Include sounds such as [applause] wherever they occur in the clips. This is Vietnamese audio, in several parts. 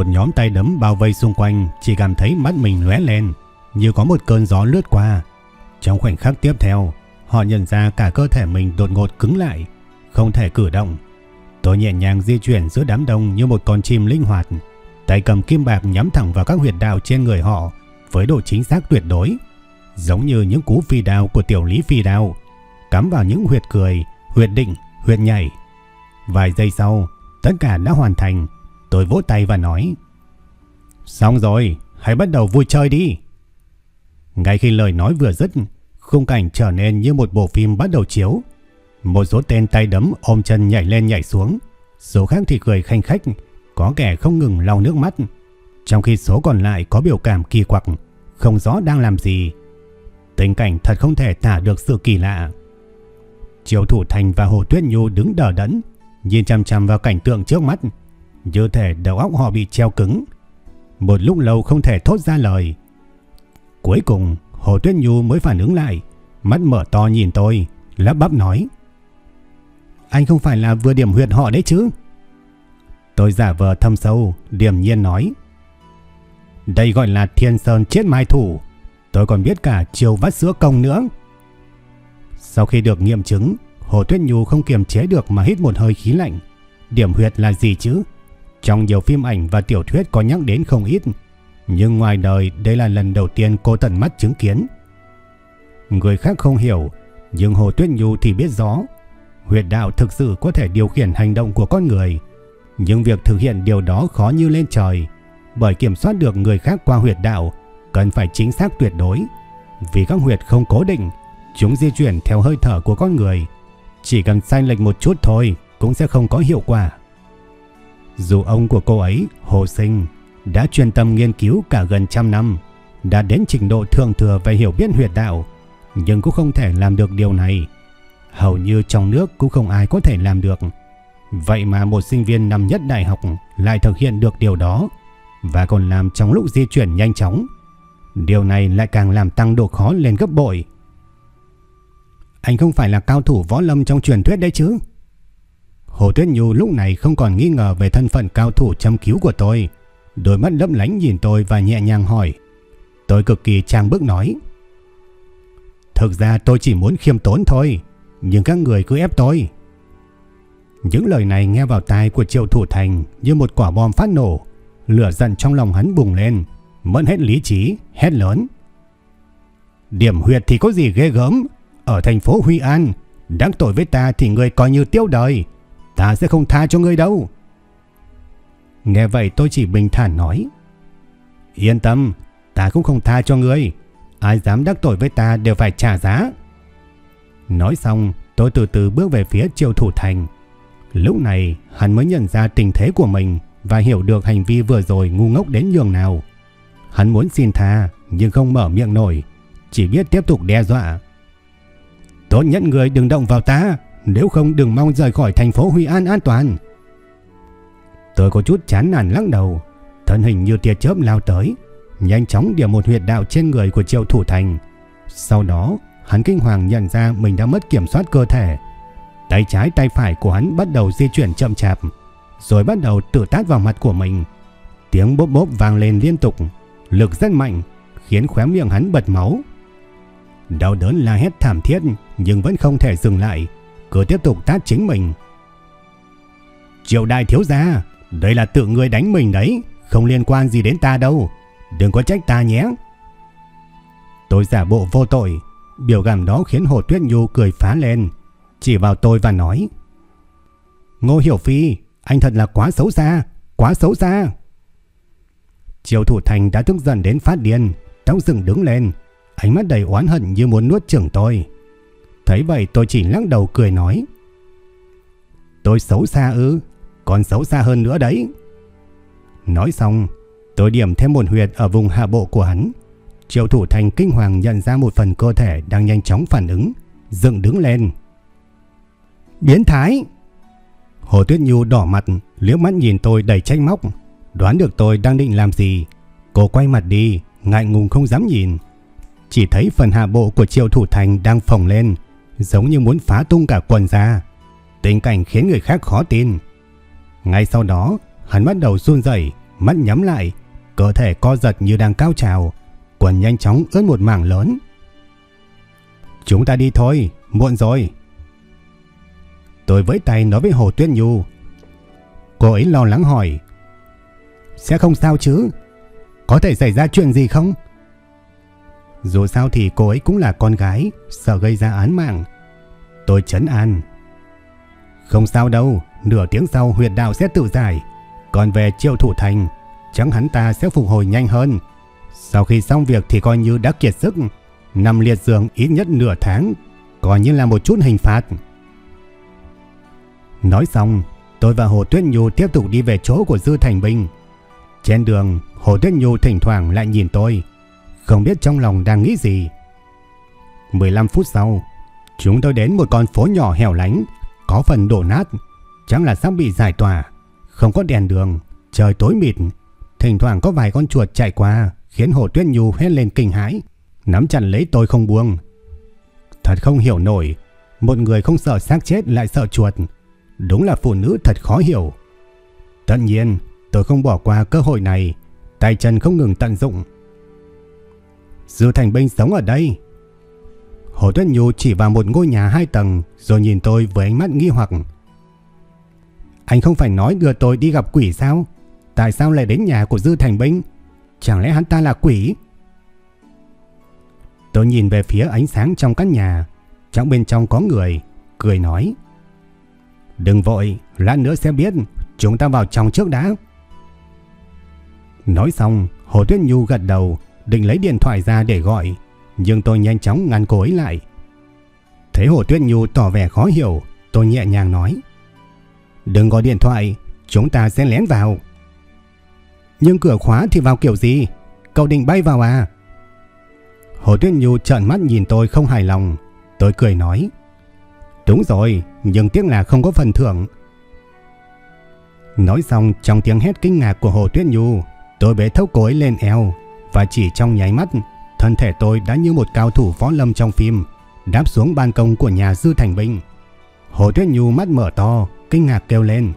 Một nhóm tay đấm bao vây xung quanh chỉ cảm thấy mắt mình lóe lên như có một cơn gió lướt qua. Trong khoảnh khắc tiếp theo, họ nhận ra cả cơ thể mình đột ngột cứng lại, không thể cử động. Tôi nhẹ nhàng di chuyển giữa đám đông như một con chim linh hoạt, tay cầm kim bạc nhắm thẳng vào các huyệt đạo trên người họ với độ chính xác tuyệt đối, giống như những cú phi đao của tiểu lý phi đao, cắm vào những huyệt cười, huyệt định, huyệt nhảy. Vài giây sau, tất cả đã hoàn thành. Tôi vỗ tay và nói Xong rồi, hãy bắt đầu vui chơi đi. Ngay khi lời nói vừa dứt, khung cảnh trở nên như một bộ phim bắt đầu chiếu. Một số tên tay đấm ôm chân nhảy lên nhảy xuống, số khác thì cười khanh khách, có kẻ không ngừng lau nước mắt. Trong khi số còn lại có biểu cảm kỳ quặc, không rõ đang làm gì. Tình cảnh thật không thể tả được sự kỳ lạ. Triều Thủ Thành và Hồ Tuyết Nhu đứng đờ đẫn, nhìn chăm chăm vào cảnh tượng trước mắt, như thể đầu óc họ bị treo cứng. Một lúc lâu không thể thốt ra lời. Cuối cùng, Hồ Tuyết Nhu mới phản ứng lại, mắt mở to nhìn tôi, lắp bắp nói. Anh không phải là vừa điểm huyệt họ đấy chứ? Tôi giả vờ thâm sâu, điềm nhiên nói. Đây gọi là thiên sơn chết mai thủ, tôi còn biết cả chiều vắt sữa công nữa. Sau khi được nghiệm chứng, Hồ Tuyết Nhu không kiềm chế được mà hít một hơi khí lạnh. Điểm huyệt là gì chứ? Trong nhiều phim ảnh và tiểu thuyết có nhắc đến không ít, nhưng ngoài đời đây là lần đầu tiên cô tận mắt chứng kiến. Người khác không hiểu, nhưng Hồ Tuyết Nhu thì biết rõ. Huyệt đạo thực sự có thể điều khiển hành động của con người, nhưng việc thực hiện điều đó khó như lên trời, bởi kiểm soát được người khác qua huyệt đạo cần phải chính xác tuyệt đối. Vì các huyệt không cố định, chúng di chuyển theo hơi thở của con người, chỉ cần sai lệch một chút thôi cũng sẽ không có hiệu quả. Dù ông của cô ấy, Hồ Sinh, đã chuyên tâm nghiên cứu cả gần trăm năm, đã đến trình độ thượng thừa về hiểu biết huyệt đạo, nhưng cũng không thể làm được điều này. Hầu như trong nước cũng không ai có thể làm được. Vậy mà một sinh viên năm nhất đại học lại thực hiện được điều đó, và còn làm trong lúc di chuyển nhanh chóng. Điều này lại càng làm tăng độ khó lên gấp bội. Anh không phải là cao thủ võ lâm trong truyền thuyết đấy chứ? Hồ Tuyết Nhu lúc này không còn nghi ngờ về thân phận cao thủ chăm cứu của tôi. Đôi mắt lấp lánh nhìn tôi và nhẹ nhàng hỏi. Tôi cực kỳ trang bức nói. Thực ra tôi chỉ muốn khiêm tốn thôi, nhưng các người cứ ép tôi. Những lời này nghe vào tai của Triệu Thủ Thành như một quả bom phát nổ. Lửa giận trong lòng hắn bùng lên, mất hết lý trí, hét lớn. Điểm huyệt thì có gì ghê gớm, ở thành phố Huy An, đáng tội với ta thì người coi như tiêu đời, ta sẽ không tha cho ngươi đâu. Nghe vậy tôi chỉ bình thản nói. Yên tâm, ta cũng không tha cho ngươi. Ai dám đắc tội với ta đều phải trả giá. Nói xong, tôi từ từ bước về phía Triều Thủ Thành. Lúc này, hắn mới nhận ra tình thế của mình và hiểu được hành vi vừa rồi ngu ngốc đến nhường nào. Hắn muốn xin tha, nhưng không mở miệng nổi, chỉ biết tiếp tục đe dọa. Tốt nhất người đừng động vào ta, nếu không đừng mong rời khỏi thành phố Huy An an toàn. Tôi có chút chán nản lắc đầu, thân hình như tia chớp lao tới, nhanh chóng điểm một huyệt đạo trên người của Triệu Thủ Thành. Sau đó, hắn kinh hoàng nhận ra mình đã mất kiểm soát cơ thể. Tay trái tay phải của hắn bắt đầu di chuyển chậm chạp, rồi bắt đầu tự tát vào mặt của mình. Tiếng bốp bốp vang lên liên tục, lực rất mạnh, khiến khóe miệng hắn bật máu. Đau đớn la hét thảm thiết nhưng vẫn không thể dừng lại, cứ tiếp tục tát chính mình. Triệu đại thiếu gia, đây là tự người đánh mình đấy, không liên quan gì đến ta đâu, đừng có trách ta nhé. Tôi giả bộ vô tội, biểu cảm đó khiến Hồ Tuyết Nhu cười phá lên, chỉ vào tôi và nói. Ngô Hiểu Phi, anh thật là quá xấu xa, quá xấu xa. Triệu Thủ Thành đã tức giận đến phát điên, tóc dựng đứng lên, ánh mắt đầy oán hận như muốn nuốt chửng tôi. Thấy vậy tôi chỉ lắc đầu cười nói. Tôi xấu xa ư, còn xấu xa hơn nữa đấy. Nói xong, tôi điểm thêm một huyệt ở vùng hạ bộ của hắn. Triệu thủ thành kinh hoàng nhận ra một phần cơ thể đang nhanh chóng phản ứng, dựng đứng lên. Biến thái! Hồ Tuyết Nhu đỏ mặt, liếc mắt nhìn tôi đầy trách móc, đoán được tôi đang định làm gì. Cô quay mặt đi, ngại ngùng không dám nhìn. Chỉ thấy phần hạ bộ của Triệu Thủ Thành đang phồng lên, giống như muốn phá tung cả quần ra. Tình cảnh khiến người khác khó tin. Ngay sau đó, hắn bắt đầu run rẩy, mắt nhắm lại, cơ thể co giật như đang cao trào, quần nhanh chóng ướt một mảng lớn. Chúng ta đi thôi, muộn rồi. Tôi với tay nói với Hồ Tuyết Nhu. Cô ấy lo lắng hỏi. Sẽ không sao chứ? Có thể xảy ra chuyện gì không? Dù sao thì cô ấy cũng là con gái, sợ gây ra án mạng. Tôi chấn an. Không sao đâu, nửa tiếng sau huyệt đạo sẽ tự giải. Còn về triệu thủ thành, chắc hắn ta sẽ phục hồi nhanh hơn. Sau khi xong việc thì coi như đã kiệt sức, nằm liệt giường ít nhất nửa tháng, coi như là một chút hình phạt. Nói xong, tôi và Hồ Tuyết Nhu tiếp tục đi về chỗ của Dư Thành Bình. Trên đường, Hồ Tuyết Nhu thỉnh thoảng lại nhìn tôi, không biết trong lòng đang nghĩ gì. 15 phút sau, chúng tôi đến một con phố nhỏ hẻo lánh, có phần đổ nát, chẳng là sắp bị giải tỏa, không có đèn đường, trời tối mịt, thỉnh thoảng có vài con chuột chạy qua, khiến Hồ Tuyết Nhu hét lên kinh hãi, nắm chặt lấy tôi không buông. Thật không hiểu nổi, một người không sợ xác chết lại sợ chuột, đúng là phụ nữ thật khó hiểu. Tất nhiên, tôi không bỏ qua cơ hội này, tay chân không ngừng tận dụng. Dư Thành Binh sống ở đây. Hồ Tuyết Nhu chỉ vào một ngôi nhà hai tầng rồi nhìn tôi với ánh mắt nghi hoặc. Anh không phải nói đưa tôi đi gặp quỷ sao? Tại sao lại đến nhà của Dư Thành Binh? Chẳng lẽ hắn ta là quỷ? Tôi nhìn về phía ánh sáng trong căn nhà. Trong bên trong có người, cười nói. Đừng vội, lát nữa sẽ biết. Chúng ta vào trong trước đã. Nói xong, Hồ Tuyết Nhu gật đầu, định lấy điện thoại ra để gọi. Nhưng tôi nhanh chóng ngăn cô ấy lại. Thấy Hồ Tuyết Nhu tỏ vẻ khó hiểu, tôi nhẹ nhàng nói. Đừng gọi điện thoại, chúng ta sẽ lén vào. Nhưng cửa khóa thì vào kiểu gì? Cậu định bay vào à? Hồ Tuyết Nhu trợn mắt nhìn tôi không hài lòng. Tôi cười nói. Đúng rồi, nhưng tiếc là không có phần thưởng. Nói xong trong tiếng hét kinh ngạc của Hồ Tuyết Nhu, tôi bế thốc cô ấy lên eo và chỉ trong nháy mắt, thân thể tôi đã như một cao thủ võ lâm trong phim, đáp xuống ban công của nhà Dư Thành Vinh. Hồ Tuyết Nhu mắt mở to, kinh ngạc kêu lên.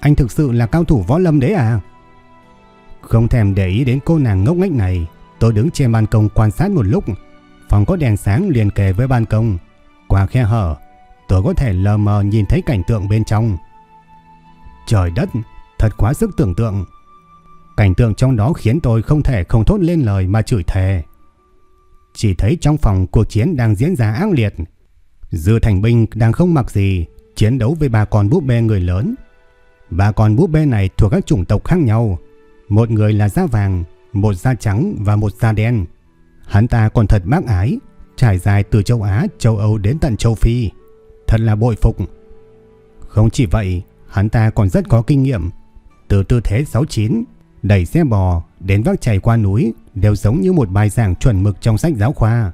Anh thực sự là cao thủ võ lâm đấy à? Không thèm để ý đến cô nàng ngốc nghếch này, tôi đứng trên ban công quan sát một lúc. Phòng có đèn sáng liền kề với ban công. Qua khe hở, tôi có thể lờ mờ nhìn thấy cảnh tượng bên trong. Trời đất, thật quá sức tưởng tượng. Cảnh tượng trong đó khiến tôi không thể không thốt lên lời mà chửi thề. Chỉ thấy trong phòng cuộc chiến đang diễn ra ác liệt. Dư Thành Binh đang không mặc gì, chiến đấu với ba con búp bê người lớn. Ba con búp bê này thuộc các chủng tộc khác nhau. Một người là da vàng, một da trắng và một da đen. Hắn ta còn thật bác ái, trải dài từ châu Á, châu Âu đến tận châu Phi. Thật là bội phục. Không chỉ vậy, hắn ta còn rất có kinh nghiệm. Từ tư thế 69, đẩy xe bò đến vác chày qua núi đều giống như một bài giảng chuẩn mực trong sách giáo khoa.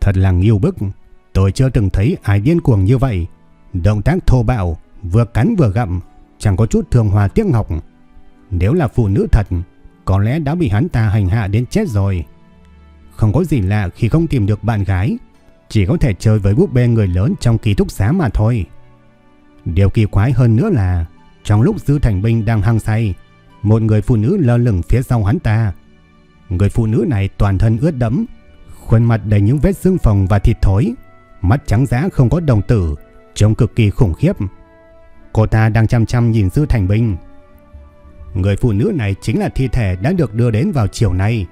Thật là nghiêu bức, tôi chưa từng thấy ai điên cuồng như vậy. Động tác thô bạo, vừa cắn vừa gặm, chẳng có chút thường hòa tiếc ngọc. Nếu là phụ nữ thật, có lẽ đã bị hắn ta hành hạ đến chết rồi. Không có gì lạ khi không tìm được bạn gái, chỉ có thể chơi với búp bê người lớn trong ký túc xá mà thôi. Điều kỳ quái hơn nữa là, trong lúc Dư Thành Binh đang hăng say, một người phụ nữ lơ lửng phía sau hắn ta. Người phụ nữ này toàn thân ướt đẫm, khuôn mặt đầy những vết xương phồng và thịt thối, mắt trắng dã không có đồng tử, trông cực kỳ khủng khiếp. Cô ta đang chăm chăm nhìn Dư Thành Binh. Người phụ nữ này chính là thi thể đã được đưa đến vào chiều nay.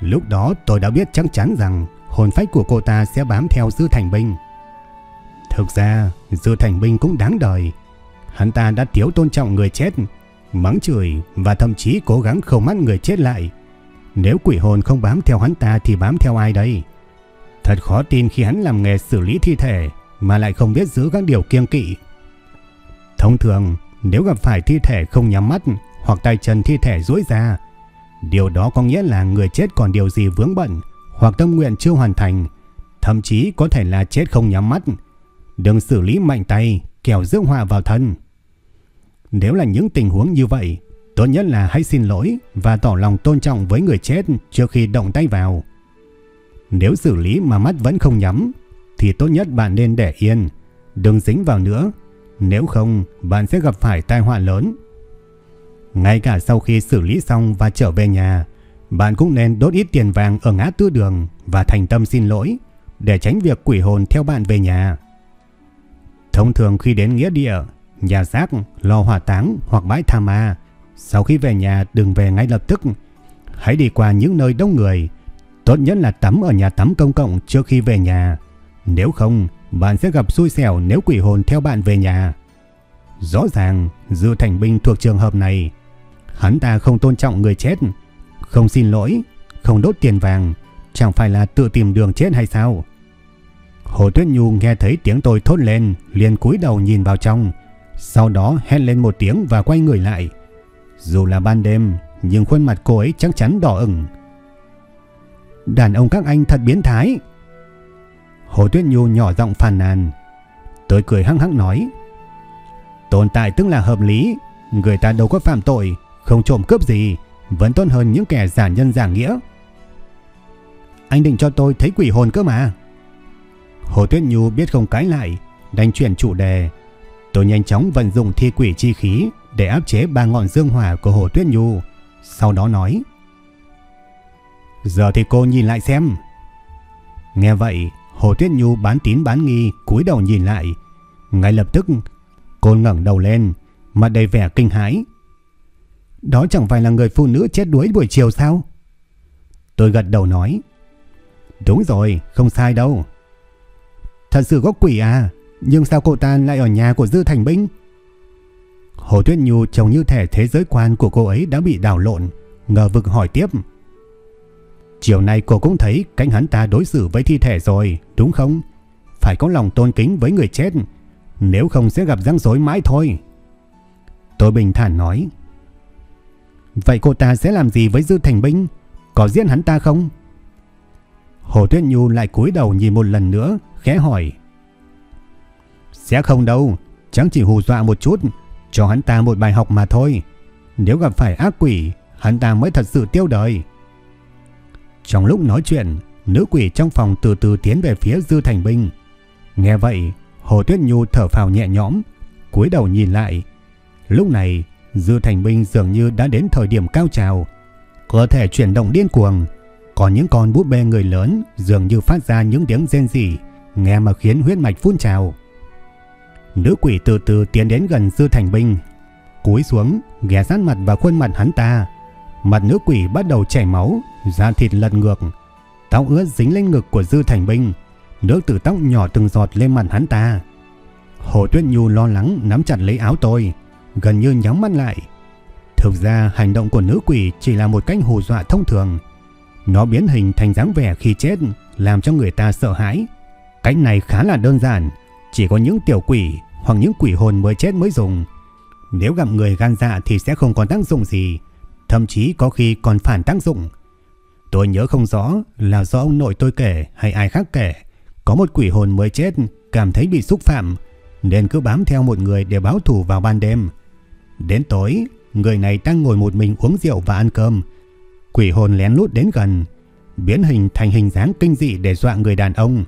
Lúc đó tôi đã biết chắc chắn rằng hồn phách của cô ta sẽ bám theo Dư Thành Binh. Thực ra, Dư Thành Binh cũng đáng đời. Hắn ta đã thiếu tôn trọng người chết, mắng chửi và thậm chí cố gắng không mắt người chết lại. Nếu quỷ hồn không bám theo hắn ta thì bám theo ai đây? Thật khó tin khi hắn làm nghề xử lý thi thể mà lại không biết giữ các điều kiêng kỵ. Thông thường, nếu gặp phải thi thể không nhắm mắt hoặc tay chân thi thể duỗi ra, điều đó có nghĩa là người chết còn điều gì vướng bận hoặc tâm nguyện chưa hoàn thành, thậm chí có thể là chết không nhắm mắt. Đừng xử lý mạnh tay, kẻo rước họa vào thân. Nếu là những tình huống như vậy, tốt nhất là hãy xin lỗi và tỏ lòng tôn trọng với người chết trước khi động tay vào. Nếu xử lý mà mắt vẫn không nhắm, thì tốt nhất bạn nên để yên, đừng dính vào nữa. Nếu không, bạn sẽ gặp phải tai họa lớn. Ngay cả sau khi xử lý xong và trở về nhà, bạn cũng nên đốt ít tiền vàng ở ngã tư đường và thành tâm xin lỗi để tránh việc quỷ hồn theo bạn về nhà. Thông thường khi đến nghĩa địa, nhà xác, lò hỏa táng hoặc bãi tha ma, sau khi về nhà đừng về ngay lập tức. Hãy đi qua những nơi đông người. Tốt nhất là tắm ở nhà tắm công cộng trước khi về nhà. Nếu không, bạn sẽ gặp xui xẻo nếu quỷ hồn theo bạn về nhà. Rõ ràng, Dư Thành Binh thuộc trường hợp này. Hắn ta không tôn trọng người chết, không xin lỗi, không đốt tiền vàng, chẳng phải là tự tìm đường chết hay sao? Hồ Tuyết Nhu nghe thấy tiếng tôi thốt lên, liền cúi đầu nhìn vào trong, sau đó hét lên một tiếng và quay người lại. Dù là ban đêm, nhưng khuôn mặt cô ấy chắc chắn đỏ ửng. Đàn ông các anh thật biến thái. Hồ Tuyết Nhu nhỏ giọng phàn nàn. Tôi cười hăng hắc nói. Tồn tại tức là hợp lý, người ta đâu có phạm tội, không trộm cướp gì, vẫn tốt hơn những kẻ giả nhân giả nghĩa. Anh định cho tôi thấy quỷ hồn cơ mà. Hồ Tuyết Nhu biết không cãi lại, đành chuyển chủ đề. Tôi nhanh chóng vận dụng thi quỷ chi khí để áp chế ba ngọn dương hỏa của Hồ Tuyết Nhu. Sau đó nói. Giờ thì cô nhìn lại xem. Nghe vậy, Hồ Tuyết Nhu bán tín bán nghi cúi đầu nhìn lại. Ngay lập tức, cô ngẩng đầu lên, mặt đầy vẻ kinh hãi. Đó chẳng phải là người phụ nữ chết đuối buổi chiều sao? Tôi gật đầu nói. Đúng rồi, không sai đâu. Thật sự có quỷ à, nhưng sao cô ta lại ở nhà của Dư Thành Binh? Hồ Tuyết Nhu trông như thể thế giới quan của cô ấy đã bị đảo lộn, ngờ vực hỏi tiếp. Chiều nay cô cũng thấy cách hắn ta đối xử với thi thể rồi, đúng không? Phải có lòng tôn kính với người chết, nếu không sẽ gặp răng rối mãi thôi. Tôi bình thản nói. Vậy cô ta sẽ làm gì với Dư Thành Binh? Có giết hắn ta không? Hồ Tuyết Nhu lại cúi đầu nhìn một lần nữa, khẽ hỏi. Sẽ không đâu, chẳng chỉ hù dọa một chút, cho hắn ta một bài học mà thôi. Nếu gặp phải ác quỷ, hắn ta mới thật sự tiêu đời. Trong lúc nói chuyện, nữ quỷ trong phòng từ từ tiến về phía Dư Thành Binh. Nghe vậy, Hồ Tuyết Nhu thở phào nhẹ nhõm, cúi đầu nhìn lại. Lúc này, Dư Thành Binh dường như đã đến thời điểm cao trào. Cơ thể chuyển động điên cuồng, còn những con búp bê người lớn dường như phát ra những tiếng rên rỉ, nghe mà khiến huyết mạch phun trào. Nữ quỷ từ từ tiến đến gần Dư Thành Binh, cúi xuống, ghé sát mặt vào khuôn mặt hắn ta. Mặt nữ quỷ bắt đầu chảy máu, da thịt lật ngược, tóc ướt dính lên ngực của Dư Thành Binh, nước từ tóc nhỏ từng giọt lên mặt hắn ta. Hồ Tuyết Nhu lo lắng nắm chặt lấy áo tôi, gần như nhắm mắt lại. Thực ra hành động của nữ quỷ chỉ là một cách hù dọa thông thường. Nó biến hình thành dáng vẻ khi chết, làm cho người ta sợ hãi. Cách này khá là đơn giản, chỉ có những tiểu quỷ hoặc những quỷ hồn mới chết mới dùng. Nếu gặp người gan dạ thì sẽ không còn tác dụng gì, thậm chí có khi còn phản tác dụng. Tôi nhớ không rõ là do ông nội tôi kể hay ai khác kể, có một quỷ hồn mới chết cảm thấy bị xúc phạm, nên cứ bám theo một người để báo thù vào ban đêm. Đến tối, người này đang ngồi một mình uống rượu và ăn cơm. Quỷ hồn lén lút đến gần, biến hình thành hình dáng kinh dị để dọa người đàn ông.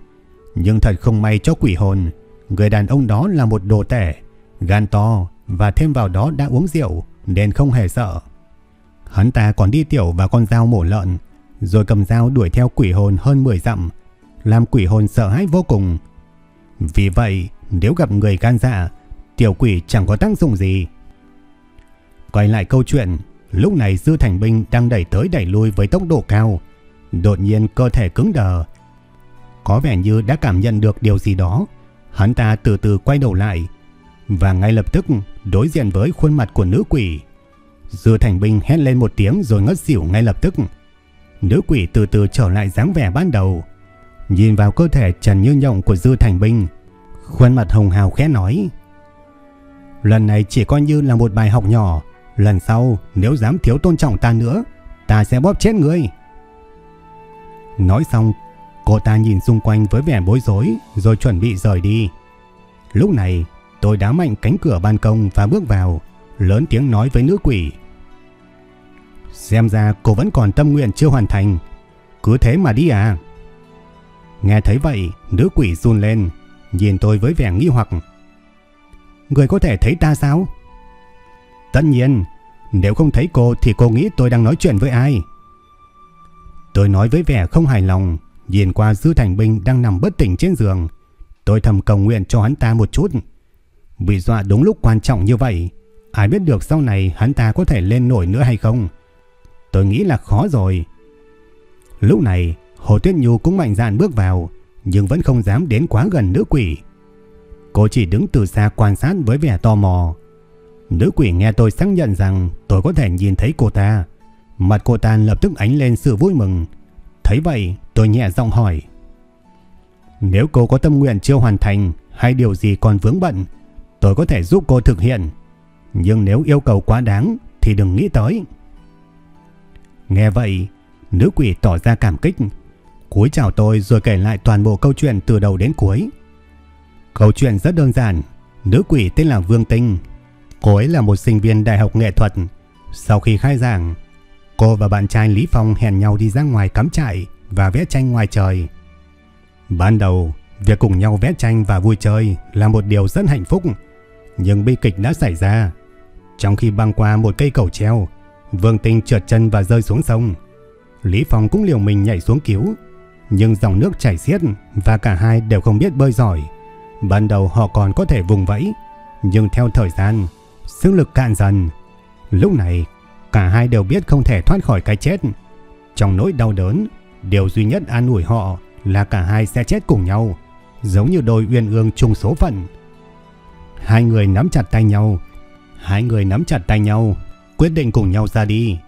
Nhưng thật không may cho quỷ hồn, người đàn ông đó là một đồ tẻ, gan to và thêm vào đó đã uống rượu nên không hề sợ. Hắn ta còn đi tiểu vào con dao mổ lợn, rồi cầm dao đuổi theo quỷ hồn hơn 10 dặm, làm quỷ hồn sợ hãi vô cùng. Vì vậy, nếu gặp người gan dạ, tiểu quỷ chẳng có tác dụng gì. Quay lại câu chuyện, lúc này Dư Thành Binh đang đẩy tới đẩy lui với tốc độ cao. Đột nhiên cơ thể cứng đờ. Có vẻ như đã cảm nhận được điều gì đó. Hắn ta từ từ quay đầu lại và ngay lập tức đối diện với khuôn mặt của nữ quỷ. Dư Thành Binh hét lên một tiếng rồi ngất xỉu ngay lập tức. nữ quỷ từ từ trở lại dáng vẻ ban đầu. Nhìn vào cơ thể trần như nhộng của Dư Thành Binh, khuôn mặt hồng hào khẽ nói. Lần này chỉ coi như là một bài học nhỏ, lần sau nếu dám thiếu tôn trọng ta nữa, ta sẽ bóp chết ngươi. Nói xong, cô ta nhìn xung quanh với vẻ bối rối rồi chuẩn bị rời đi. Lúc này, tôi đá mạnh cánh cửa ban công và bước vào, lớn tiếng nói với nữ quỷ. Xem ra cô vẫn còn tâm nguyện chưa hoàn thành, cứ thế mà đi à. Nghe thấy vậy, nữ quỷ run lên, nhìn tôi với vẻ nghi hoặc. Người có thể thấy ta sao? Tất nhiên, nếu không thấy cô thì cô nghĩ tôi đang nói chuyện với ai? Tôi nói với vẻ không hài lòng, nhìn qua Dư Thành Binh đang nằm bất tỉnh trên giường. Tôi thầm cầu nguyện cho hắn ta một chút. Bị dọa đúng lúc quan trọng như vậy, ai biết được sau này hắn ta có thể lên nổi nữa hay không? Tôi nghĩ là khó rồi. Lúc này, Hồ Tuyết Nhu cũng mạnh dạn bước vào, nhưng vẫn không dám đến quá gần nữ quỷ. Cô chỉ đứng từ xa quan sát với vẻ tò mò. Nữ quỷ nghe tôi xác nhận rằng tôi có thể nhìn thấy cô ta. Mặt cô ta lập tức ánh lên sự vui mừng. Thấy vậy, tôi nhẹ giọng hỏi. Nếu cô có tâm nguyện chưa hoàn thành hay điều gì còn vướng bận, tôi có thể giúp cô thực hiện. Nhưng nếu yêu cầu quá đáng thì đừng nghĩ tới. Nghe vậy, nữ quỷ tỏ ra cảm kích, cúi chào tôi rồi kể lại toàn bộ câu chuyện từ đầu đến cuối. Câu chuyện rất đơn giản, nữ quỷ tên là Vương Tinh. Cô ấy là một sinh viên đại học nghệ thuật. Sau khi khai giảng, cô và bạn trai Lý Phong hẹn nhau đi ra ngoài cắm trại và vẽ tranh ngoài trời. Ban đầu, việc cùng nhau vẽ tranh và vui chơi là một điều rất hạnh phúc, nhưng bi kịch đã xảy ra. Trong khi băng qua một cây cầu treo, Vương Tinh trượt chân và rơi xuống sông. Lý Phong cũng liều mình nhảy xuống cứu, nhưng dòng nước chảy xiết và cả hai đều không biết bơi giỏi. Ban đầu họ còn có thể vùng vẫy, nhưng theo thời gian, sức lực cạn dần. Lúc này, cả hai đều biết không thể thoát khỏi cái chết. Trong nỗi đau đớn, điều duy nhất an ủi họ là cả hai sẽ chết cùng nhau, giống như đôi uyên ương chung số phận. Hai người nắm chặt tay nhau, hai người nắm chặt tay nhau, quyết định cùng nhau ra đi.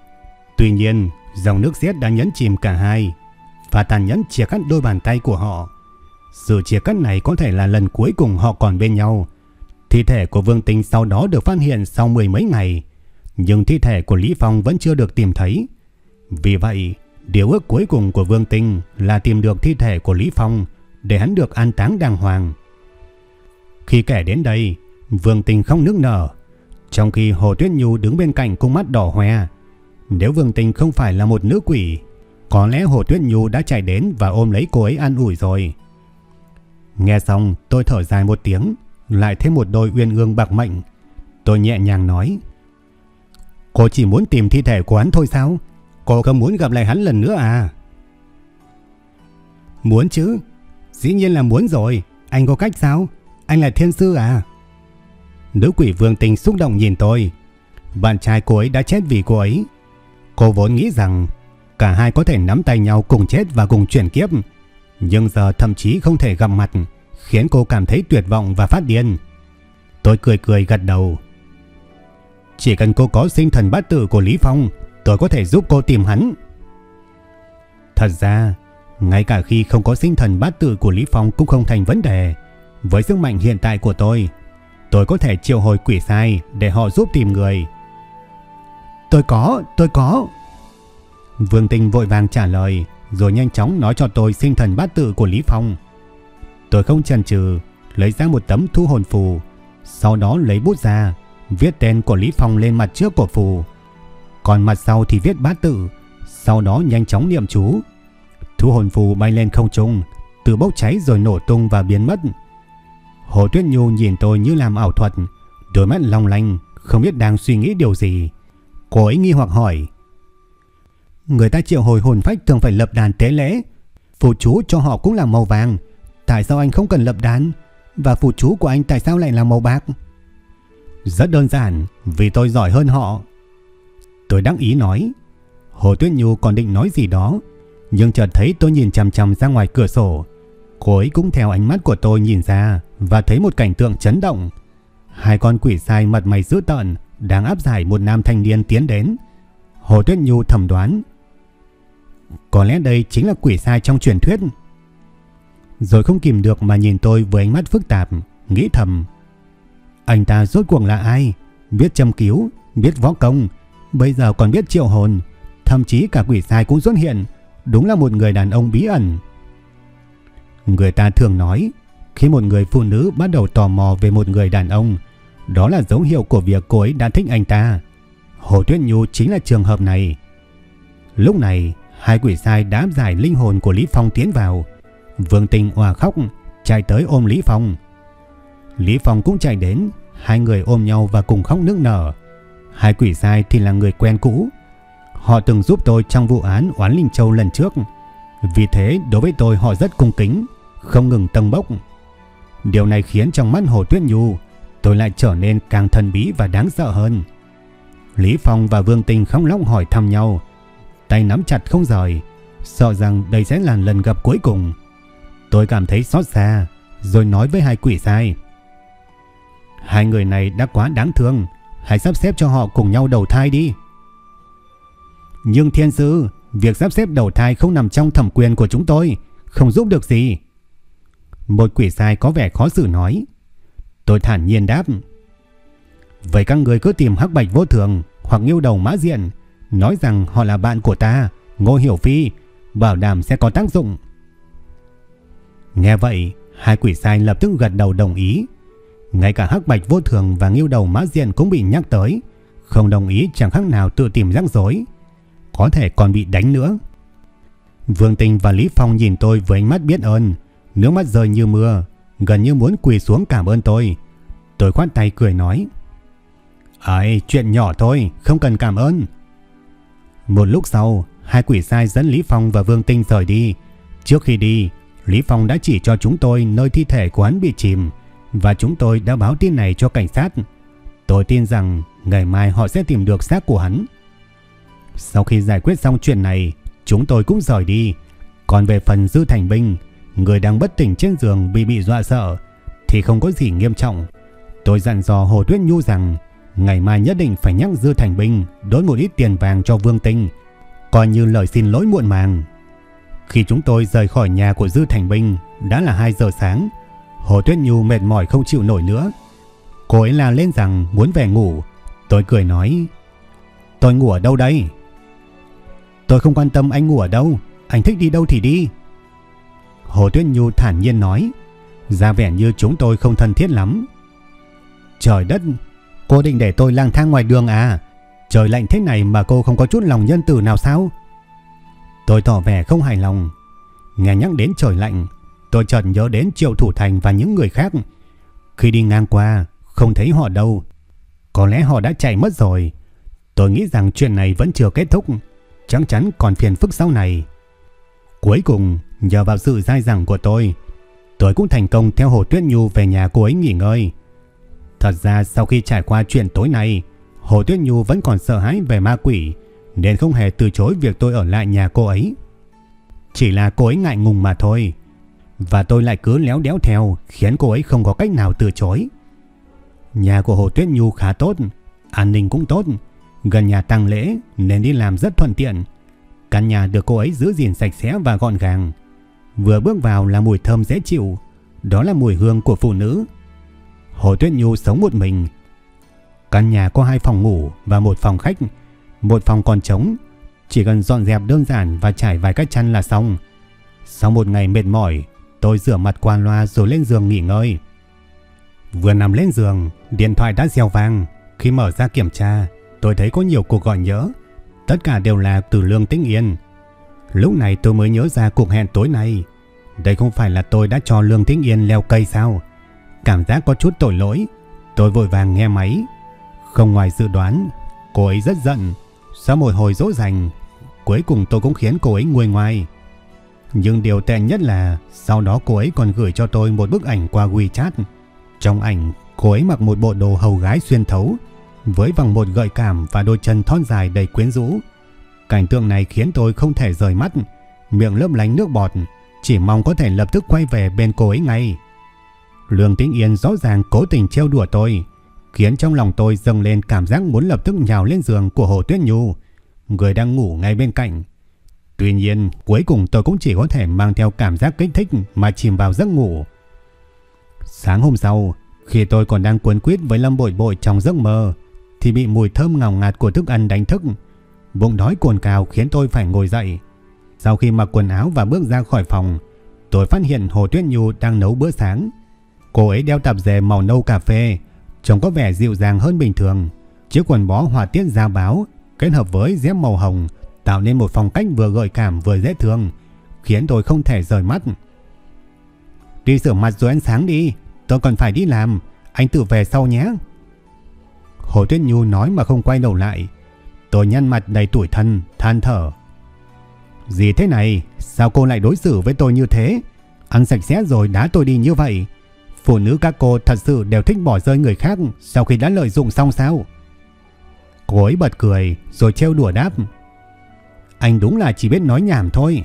Tuy nhiên, dòng nước xiết đã nhấn chìm cả hai và tàn nhẫn chia cắt đôi bàn tay của họ. Sự chia cắt này có thể là lần cuối cùng họ còn bên nhau. Thi thể của Vương Tinh sau đó được phát hiện sau mười mấy ngày, nhưng thi thể của Lý Phong vẫn chưa được tìm thấy. Vì vậy, điều ước cuối cùng của Vương Tinh là tìm được thi thể của Lý Phong để hắn được an táng đàng hoàng. Khi kể đến đây, Vương Tinh không nức nở, trong khi Hồ Tuyết Nhu đứng bên cạnh cung mắt đỏ hoe. Nếu Vương Tinh không phải là một nữ quỷ, có lẽ Hồ Tuyết Nhu đã chạy đến và ôm lấy cô ấy an ủi rồi. Nghe xong tôi thở dài một tiếng, lại thêm một đôi uyên ương bạc mệnh. Tôi nhẹ nhàng nói. Cô chỉ muốn tìm thi thể của hắn thôi sao? Cô không muốn gặp lại hắn lần nữa à? Muốn chứ. Dĩ nhiên là muốn rồi. Anh có cách sao? Anh là thiên sư à? Nữ quỷ vương tình xúc động nhìn tôi. Bạn trai cô ấy đã chết vì cô ấy. Cô vốn nghĩ rằng cả hai có thể nắm tay nhau cùng chết và cùng chuyển kiếp. Nhưng giờ thậm chí không thể gặp mặt, khiến cô cảm thấy tuyệt vọng và phát điên. Tôi cười cười gật đầu. Chỉ cần cô có sinh thần bát tự của Lý Phong, tôi có thể giúp cô tìm hắn. Thật ra, ngay cả khi không có sinh thần bát tự của Lý Phong cũng không thành vấn đề. Với sức mạnh hiện tại của tôi, tôi có thể triệu hồi quỷ sai để họ giúp tìm người. Tôi có, tôi có. Vương Tinh vội vàng trả lời, rồi nhanh chóng nói cho tôi sinh thần bát tự của Lý Phong. Tôi không chần chừ, lấy ra một tấm thu hồn phù, sau đó lấy bút ra, viết tên của Lý Phong lên mặt trước của phù. Còn mặt sau thì viết bát tự, sau đó nhanh chóng niệm chú. Thu hồn phù bay lên không trung, từ bốc cháy rồi nổ tung và biến mất. Hồ Tuyết Nhu nhìn tôi như làm ảo thuật, đôi mắt long lanh, không biết đang suy nghĩ điều gì. Cô ấy nghi hoặc hỏi. Người ta triệu hồi hồn phách thường phải lập đàn tế lễ. Phù chú cho họ cũng là màu vàng. Tại sao anh không cần lập đàn? Và phù chú của anh tại sao lại là màu bạc? Rất đơn giản, vì tôi giỏi hơn họ. Tôi đắc ý nói. Hồ Tuyết Nhu còn định nói gì đó, nhưng chợt thấy tôi nhìn chằm chằm ra ngoài cửa sổ. Cô ấy cũng theo ánh mắt của tôi nhìn ra và thấy một cảnh tượng chấn động. Hai con quỷ sai mặt mày dữ tợn đang áp giải một nam thanh niên tiến đến. Hồ Tuyết Nhu thầm đoán Có lẽ đây chính là quỷ sai trong truyền thuyết. Rồi không kìm được mà nhìn tôi với ánh mắt phức tạp, nghĩ thầm. Anh ta rốt cuộc là ai? Biết châm cứu, biết võ công, bây giờ còn biết triệu hồn, thậm chí cả quỷ sai cũng xuất hiện, đúng là một người đàn ông bí ẩn. Người ta thường nói, khi một người phụ nữ bắt đầu tò mò về một người đàn ông, đó là dấu hiệu của việc cô ấy đã thích anh ta. Hồ Tuyết Nhu chính là trường hợp này. Lúc này, hai quỷ sai đã giải linh hồn của Lý Phong tiến vào. Vương Tình hòa khóc, chạy tới ôm Lý Phong. Lý Phong cũng chạy đến, hai người ôm nhau và cùng khóc nức nở. Hai quỷ sai thì là người quen cũ. Họ từng giúp tôi trong vụ án Oán Linh Châu lần trước. Vì thế đối với tôi họ rất cung kính, không ngừng tâng bốc. Điều này khiến trong mắt Hồ Tuyết Nhu tôi lại trở nên càng thần bí và đáng sợ hơn. Lý Phong và Vương Tinh không lóc hỏi thăm nhau, tay nắm chặt không rời, sợ rằng đây sẽ là lần gặp cuối cùng. Tôi cảm thấy xót xa, rồi nói với hai quỷ sai. Hai người này đã quá đáng thương, hãy sắp xếp cho họ cùng nhau đầu thai đi. Nhưng thiên sư, việc sắp xếp đầu thai không nằm trong thẩm quyền của chúng tôi, không giúp được gì. Một quỷ sai có vẻ khó xử nói. Tôi thản nhiên đáp. Vậy các người cứ tìm hắc bạch vô thường hoặc yêu đầu mã diện, nói rằng họ là bạn của ta, Ngô Hiểu Phi, bảo đảm sẽ có tác dụng. Nghe vậy, hai quỷ sai lập tức gật đầu đồng ý. Ngay cả hắc bạch vô thường và nghiêu đầu mã diện cũng bị nhắc tới. Không đồng ý chẳng khác nào tự tìm rắc rối. Có thể còn bị đánh nữa. Vương Tình và Lý Phong nhìn tôi với ánh mắt biết ơn. Nước mắt rơi như mưa. Gần như muốn quỳ xuống cảm ơn tôi. Tôi khoát tay cười nói. Ấy, chuyện nhỏ thôi, không cần cảm ơn. Một lúc sau, hai quỷ sai dẫn Lý Phong và Vương Tinh rời đi. Trước khi đi, Lý Phong đã chỉ cho chúng tôi nơi thi thể của hắn bị chìm và chúng tôi đã báo tin này cho cảnh sát. Tôi tin rằng ngày mai họ sẽ tìm được xác của hắn. Sau khi giải quyết xong chuyện này, chúng tôi cũng rời đi. Còn về phần Dư Thành Binh, người đang bất tỉnh trên giường bị bị dọa sợ, thì không có gì nghiêm trọng. Tôi dặn dò Hồ Tuyết Nhu rằng ngày mai nhất định phải nhắc Dư Thành Binh đốt một ít tiền vàng cho Vương Tinh, coi như lời xin lỗi muộn màng. Khi chúng tôi rời khỏi nhà của Dư Thành Binh đã là 2 giờ sáng, Hồ Tuyết Nhu mệt mỏi không chịu nổi nữa. Cô ấy la lên rằng muốn về ngủ. Tôi cười nói, tôi ngủ ở đâu đây? Tôi không quan tâm anh ngủ ở đâu, anh thích đi đâu thì đi. Hồ Tuyết Nhu thản nhiên nói, ra vẻ như chúng tôi không thân thiết lắm. Trời đất, cô định để tôi lang thang ngoài đường à? Trời lạnh thế này mà cô không có chút lòng nhân từ nào sao? Tôi tỏ vẻ không hài lòng. Nghe nhắc đến trời lạnh, tôi chợt nhớ đến Triệu Thủ Thành và những người khác. Khi đi ngang qua, không thấy họ đâu. Có lẽ họ đã chạy mất rồi. Tôi nghĩ rằng chuyện này vẫn chưa kết thúc. Chắc chắn còn phiền phức sau này. Cuối cùng, nhờ vào sự dai dẳng của tôi, tôi cũng thành công theo Hồ Tuyết Nhu về nhà cô ấy nghỉ ngơi. Thật ra sau khi trải qua chuyện tối nay, Hồ Tuyết Nhu vẫn còn sợ hãi về ma quỷ, nên không hề từ chối việc tôi ở lại nhà cô ấy. Chỉ là cô ấy ngại ngùng mà thôi. Và tôi lại cứ léo đéo theo khiến cô ấy không có cách nào từ chối. Nhà của Hồ Tuyết Nhu khá tốt, an ninh cũng tốt, gần nhà tăng lễ nên đi làm rất thuận tiện. Căn nhà được cô ấy giữ gìn sạch sẽ và gọn gàng. Vừa bước vào là mùi thơm dễ chịu, đó là mùi hương của phụ nữ. Hồ Tuyết Nhu sống một mình. Căn nhà có hai phòng ngủ và một phòng khách, một phòng còn trống, chỉ cần dọn dẹp đơn giản và trải vài cái chăn là xong. Sau một ngày mệt mỏi, tôi rửa mặt qua loa rồi lên giường nghỉ ngơi. Vừa nằm lên giường, điện thoại đã reo vang. Khi mở ra kiểm tra, tôi thấy có nhiều cuộc gọi nhớ. Tất cả đều là từ Lương Tĩnh Yên. Lúc này tôi mới nhớ ra cuộc hẹn tối nay. Đây không phải là tôi đã cho Lương Tĩnh Yên leo cây sao? Cảm giác có chút tội lỗi. Tôi vội vàng nghe máy. Không ngoài dự đoán, cô ấy rất giận. Sau một hồi dỗ dành, cuối cùng tôi cũng khiến cô ấy nguôi ngoai. Nhưng điều tệ nhất là sau đó cô ấy còn gửi cho tôi một bức ảnh qua WeChat. Trong ảnh, cô ấy mặc một bộ đồ hầu gái xuyên thấu, với vòng một gợi cảm và đôi chân thon dài đầy quyến rũ. Cảnh tượng này khiến tôi không thể rời mắt, miệng lấp lánh nước bọt, chỉ mong có thể lập tức quay về bên cô ấy ngay. Lương Tĩnh Yên rõ ràng cố tình trêu đùa tôi, khiến trong lòng tôi dâng lên cảm giác muốn lập tức nhào lên giường của Hồ Tuyết Nhu, người đang ngủ ngay bên cạnh. Tuy nhiên, cuối cùng tôi cũng chỉ có thể mang theo cảm giác kích thích mà chìm vào giấc ngủ. Sáng hôm sau, khi tôi còn đang cuốn quýt với Lâm Bội Bội trong giấc mơ, thì bị mùi thơm ngào ngạt của thức ăn đánh thức. Bụng đói cồn cào khiến tôi phải ngồi dậy. Sau khi mặc quần áo và bước ra khỏi phòng, tôi phát hiện Hồ Tuyết Nhu đang nấu bữa sáng. Cô ấy đeo tạp dề màu nâu cà phê, trông có vẻ dịu dàng hơn bình thường. Chiếc quần bó họa tiết da báo kết hợp với dép màu hồng tạo nên một phong cách vừa gợi cảm vừa dễ thương, khiến tôi không thể rời mắt. Đi rửa mặt rồi ăn sáng đi, tôi còn phải đi làm, anh tự về sau nhé. Hồ Tuyết Nhu nói mà không quay đầu lại. Tôi nhăn mặt đầy tủi thân, than thở. Gì thế này, sao cô lại đối xử với tôi như thế? Ăn sạch sẽ rồi đá tôi đi như vậy. Phụ nữ các cô thật sự đều thích bỏ rơi người khác sau khi đã lợi dụng xong sao? Cô ấy bật cười rồi trêu đùa đáp. Anh đúng là chỉ biết nói nhảm thôi.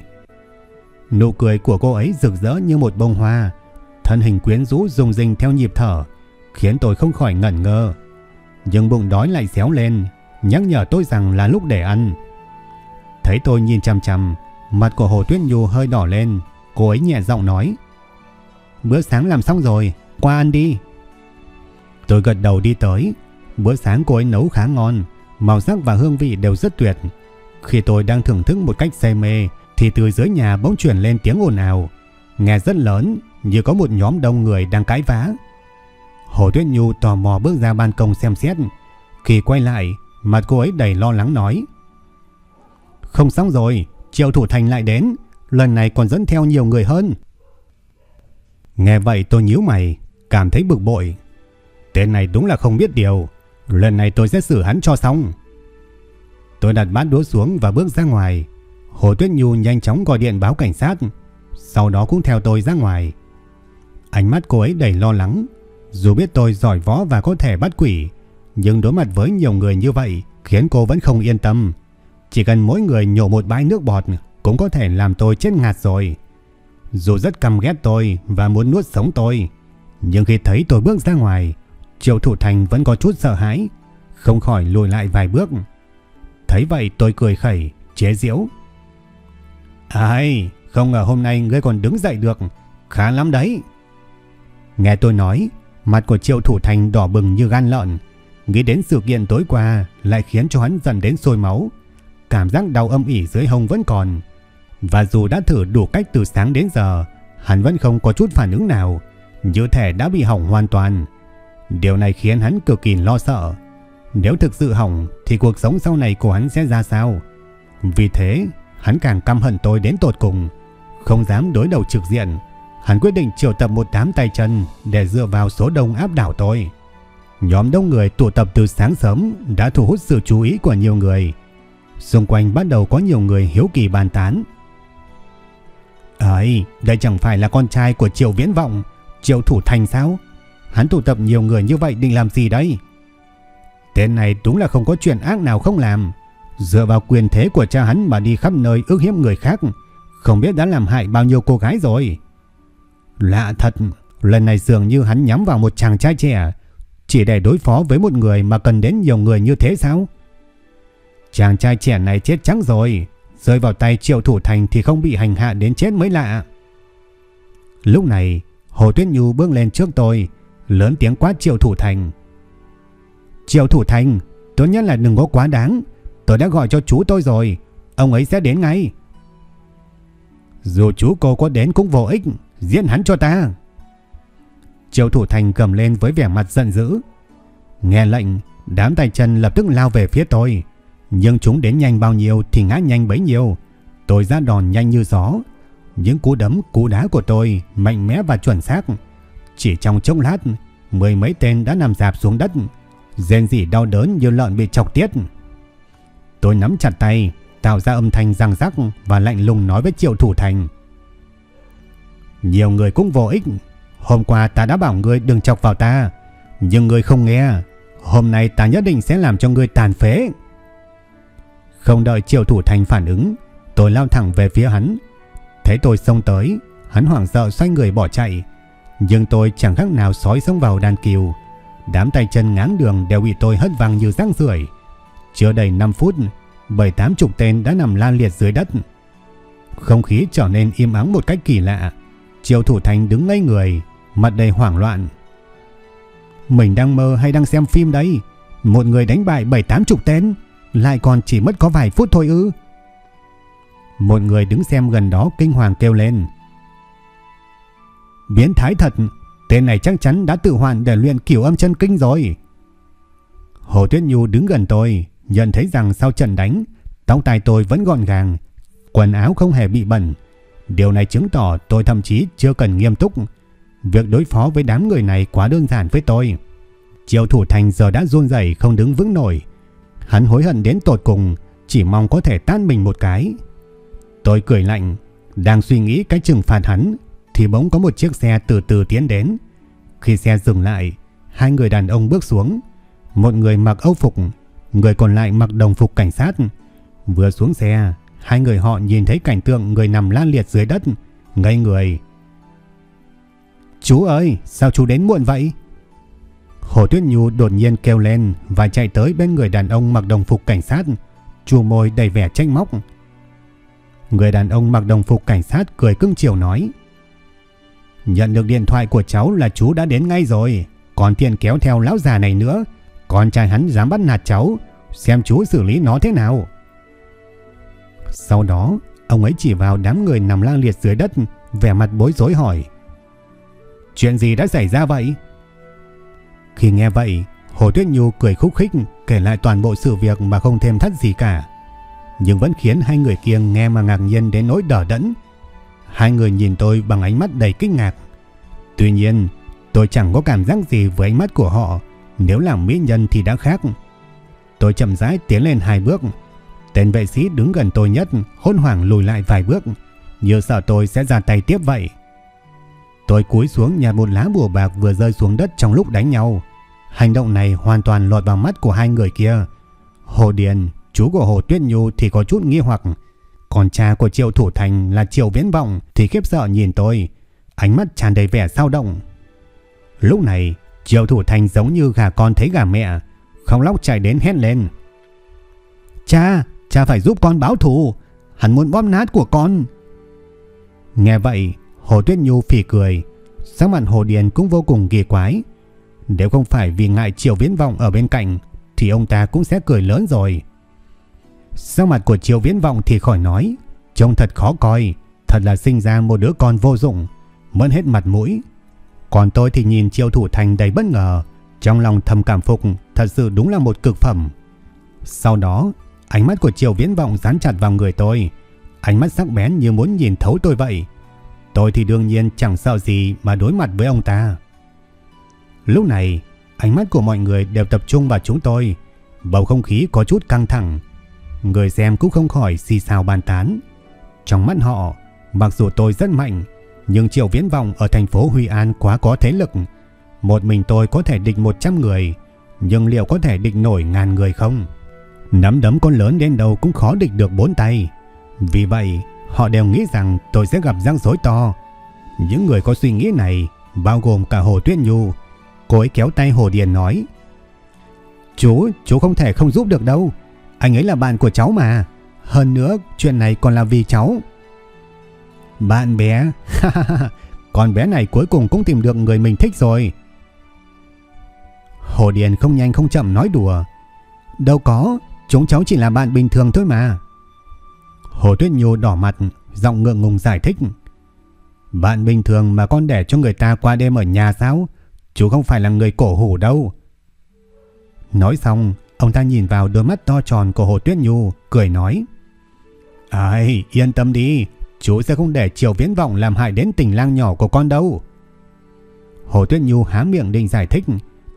Nụ cười của cô ấy rực rỡ như một bông hoa. Thân hình quyến rũ rung rinh theo nhịp thở, khiến tôi không khỏi ngẩn ngơ. Nhưng bụng đói lại xéo lên, nhắc nhở tôi rằng là lúc để ăn. Thấy tôi nhìn chằm chằm, mặt của Hồ Tuyết Nhu hơi đỏ lên, cô ấy nhẹ giọng nói. Bữa sáng làm xong rồi, qua ăn đi. Tôi gật đầu đi tới, bữa sáng cô ấy nấu khá ngon, màu sắc và hương vị đều rất tuyệt. Khi tôi đang thưởng thức một cách say mê, thì từ dưới nhà bỗng chuyển lên tiếng ồn ào, nghe rất lớn, như có một nhóm đông người đang cãi vã. Hồ Tuyết Nhu tò mò bước ra ban công xem xét. Khi quay lại, mặt cô ấy đầy lo lắng nói. Không xong rồi, Triệu Thủ Thành lại đến, lần này còn dẫn theo nhiều người hơn. Nghe vậy tôi nhíu mày, cảm thấy bực bội. Tên này đúng là không biết điều, lần này tôi sẽ xử hắn cho xong. Tôi đặt bát đũa xuống và bước ra ngoài. Hồ Tuyết Nhu nhanh chóng gọi điện báo cảnh sát, sau đó cũng theo tôi ra ngoài. Ánh mắt cô ấy đầy lo lắng, dù biết tôi giỏi võ và có thể bắt quỷ, nhưng đối mặt với nhiều người như vậy khiến cô vẫn không yên tâm. Chỉ cần mỗi người nhổ một bãi nước bọt cũng có thể làm tôi chết ngạt rồi. Dù rất căm ghét tôi và muốn nuốt sống tôi, nhưng khi thấy tôi bước ra ngoài, Triệu Thủ Thành vẫn có chút sợ hãi, không khỏi lùi lại vài bước. Thấy vậy tôi cười khẩy, chế giễu. Ai, không ngờ hôm nay ngươi còn đứng dậy được, khá lắm đấy. Nghe tôi nói, mặt của Triệu Thủ Thành đỏ bừng như gan lợn. Nghĩ đến sự kiện tối qua lại khiến cho hắn dần đến sôi máu. Cảm giác đau âm ỉ dưới hông vẫn còn. Và dù đã thử đủ cách từ sáng đến giờ, hắn vẫn không có chút phản ứng nào. Như thể đã bị hỏng hoàn toàn. Điều này khiến hắn cực kỳ lo sợ. Nếu thực sự hỏng thì cuộc sống sau này của hắn sẽ ra sao? Vì thế, hắn càng căm hận tôi đến tột cùng. Không dám đối đầu trực diện hắn quyết định triệu tập một đám tay chân để dựa vào số đông áp đảo tôi. Nhóm đông người tụ tập từ sáng sớm đã thu hút sự chú ý của nhiều người. Xung quanh bắt đầu có nhiều người hiếu kỳ bàn tán. Ấy, đây chẳng phải là con trai của Triệu Viễn Vọng, Triệu Thủ Thành sao? Hắn tụ tập nhiều người như vậy định làm gì đấy? Tên này đúng là không có chuyện ác nào không làm. Dựa vào quyền thế của cha hắn mà đi khắp nơi ước hiếp người khác, không biết đã làm hại bao nhiêu cô gái rồi. Lạ thật, lần này dường như hắn nhắm vào một chàng trai trẻ, chỉ để đối phó với một người mà cần đến nhiều người như thế sao? Chàng trai trẻ này chết trắng rồi, rơi vào tay triệu thủ thành thì không bị hành hạ đến chết mới lạ. Lúc này, Hồ Tuyết Nhu bước lên trước tôi, lớn tiếng quát triệu thủ thành. Triệu thủ thành, tốt nhất là đừng có quá đáng, tôi đã gọi cho chú tôi rồi, ông ấy sẽ đến ngay. Dù chú cô có đến cũng vô ích, Giết hắn cho ta. Triệu thủ thành cầm lên với vẻ mặt giận dữ. Nghe lệnh Đám tay chân lập tức lao về phía tôi. Nhưng chúng đến nhanh bao nhiêu Thì ngã nhanh bấy nhiêu. Tôi ra đòn nhanh như gió. Những cú đấm cú đá của tôi Mạnh mẽ và chuẩn xác. Chỉ trong chốc lát Mười mấy tên đã nằm dạp xuống đất. Rên rỉ đau đớn như lợn bị chọc tiết Tôi nắm chặt tay, Tạo ra âm thanh răng rắc Và lạnh lùng nói với triệu thủ thành nhiều người cũng vô ích. Hôm qua ta đã bảo ngươi đừng chọc vào ta. Nhưng ngươi không nghe. Hôm nay ta nhất định sẽ làm cho ngươi tàn phế. Không đợi triệu thủ thành phản ứng. Tôi lao thẳng về phía hắn. Thấy tôi xông tới. Hắn hoảng sợ xoay người bỏ chạy. Nhưng tôi chẳng khác nào sói xông vào đàn kiều. Đám tay chân ngáng đường đều bị tôi hất văng như răng rưởi. Chưa đầy 5 phút, bảy tám chục tên đã nằm la liệt dưới đất. Không khí trở nên im ắng một cách kỳ lạ. Triệu Thủ Thành đứng ngây người, mặt đầy hoảng loạn. Mình đang mơ hay đang xem phim đấy? Một người đánh bại bảy tám chục tên, lại còn chỉ mất có vài phút thôi ư? Một người đứng xem gần đó kinh hoàng kêu lên. Biến thái thật, tên này chắc chắn đã tự hoàn để luyện kiểu âm chân kinh rồi. Hồ Tuyết Nhu đứng gần tôi, nhận thấy rằng sau trận đánh, tóc tai tôi vẫn gọn gàng, quần áo không hề bị bẩn. Điều này chứng tỏ tôi thậm chí chưa cần nghiêm túc. Việc đối phó với đám người này quá đơn giản với tôi. Triệu Thủ Thành giờ đã run rẩy không đứng vững nổi. Hắn hối hận đến tột cùng, chỉ mong có thể tan mình một cái. Tôi cười lạnh, đang suy nghĩ cách trừng phạt hắn, thì bỗng có một chiếc xe từ từ tiến đến. Khi xe dừng lại, hai người đàn ông bước xuống. Một người mặc âu phục, người còn lại mặc đồng phục cảnh sát. Vừa xuống xe, hai người họ nhìn thấy cảnh tượng người nằm lan liệt dưới đất, ngây người. Chú ơi, sao chú đến muộn vậy? Hồ Tuyết Nhu đột nhiên kêu lên và chạy tới bên người đàn ông mặc đồng phục cảnh sát, chu môi đầy vẻ trách móc. Người đàn ông mặc đồng phục cảnh sát cười cưng chiều nói. Nhận được điện thoại của cháu là chú đã đến ngay rồi, còn tiền kéo theo lão già này nữa, con trai hắn dám bắt nạt cháu, xem chú xử lý nó thế nào. Sau đó, ông ấy chỉ vào đám người nằm lang liệt dưới đất, vẻ mặt bối rối hỏi. Chuyện gì đã xảy ra vậy? Khi nghe vậy, Hồ Tuyết Nhu cười khúc khích kể lại toàn bộ sự việc mà không thêm thắt gì cả. Nhưng vẫn khiến hai người kia nghe mà ngạc nhiên đến nỗi đỏ đẫn. Hai người nhìn tôi bằng ánh mắt đầy kinh ngạc. Tuy nhiên, tôi chẳng có cảm giác gì với ánh mắt của họ. Nếu là mỹ nhân thì đã khác. Tôi chậm rãi tiến lên hai bước. Tên vệ sĩ đứng gần tôi nhất hôn hoảng lùi lại vài bước. Như sợ tôi sẽ ra tay tiếp vậy. Tôi cúi xuống nhặt một lá bùa bạc vừa rơi xuống đất trong lúc đánh nhau. Hành động này hoàn toàn lọt vào mắt của hai người kia. Hồ Điền, chú của Hồ Tuyết Nhu thì có chút nghi hoặc. Còn cha của Triệu Thủ Thành là Triệu Viễn Vọng thì khiếp sợ nhìn tôi. Ánh mắt tràn đầy vẻ dao động. Lúc này, Triệu Thủ Thành giống như gà con thấy gà mẹ. Không lóc chạy đến hét lên. Cha, cha phải giúp con báo thù. Hắn muốn bom nát của con. Nghe vậy, Hồ Tuyết Nhu phỉ cười. Sáng mặt Hồ Điền cũng vô cùng kỳ quái. Nếu không phải vì ngại Triều Viễn Vọng ở bên cạnh thì ông ta cũng sẽ cười lớn rồi. Sắc mặt của Triều Viễn Vọng thì khỏi nói. Trông thật khó coi. Thật là sinh ra một đứa con vô dụng. mẫn hết mặt mũi. Còn tôi thì nhìn Triều Thủ Thành đầy bất ngờ. Trong lòng thầm cảm phục thật sự đúng là một cực phẩm. Sau đó, ánh mắt của Triều Viễn Vọng dán chặt vào người tôi. Ánh mắt sắc bén như muốn nhìn thấu tôi vậy. Tôi thì đương nhiên chẳng sợ gì mà đối mặt với ông ta. Lúc này, ánh mắt của mọi người đều tập trung vào chúng tôi. Bầu không khí có chút căng thẳng. Người xem cũng không khỏi xì xào bàn tán. Trong mắt họ, mặc dù tôi rất mạnh, nhưng Triệu Viễn Vọng ở thành phố Huy An quá có thế lực. Một mình tôi có thể địch 100 người, nhưng liệu có thể địch nổi ngàn người không? Nắm đấm con lớn đến đâu cũng khó địch được bốn tay. Vì vậy, họ đều nghĩ rằng tôi sẽ gặp rắc rối to. Những người có suy nghĩ này, bao gồm cả Hồ Tuyết Nhu, Cô ấy kéo tay Hồ Điền nói Chú, chú không thể không giúp được đâu anh ấy là bạn của cháu mà. Hơn nữa, chuyện này còn là vì cháu. Bạn bé. [laughs] Con bé này cuối cùng cũng tìm được người mình thích rồi. Hồ Điền không nhanh không chậm nói đùa. Đâu có Chúng cháu chỉ là bạn bình thường thôi mà. Hồ Tuyết Nhu đỏ mặt Giọng ngượng ngùng giải thích. Bạn bình thường mà con để cho người ta qua đêm ở nhà sao? Chú không phải là người cổ hủ đâu. Nói xong, ông ta nhìn vào đôi mắt to tròn của Hồ Tuyết Nhu, cười nói. Ây, yên tâm đi, chú sẽ không để Triều Viễn Vọng làm hại đến tình lang nhỏ của con đâu. Hồ Tuyết Nhu há miệng định giải thích,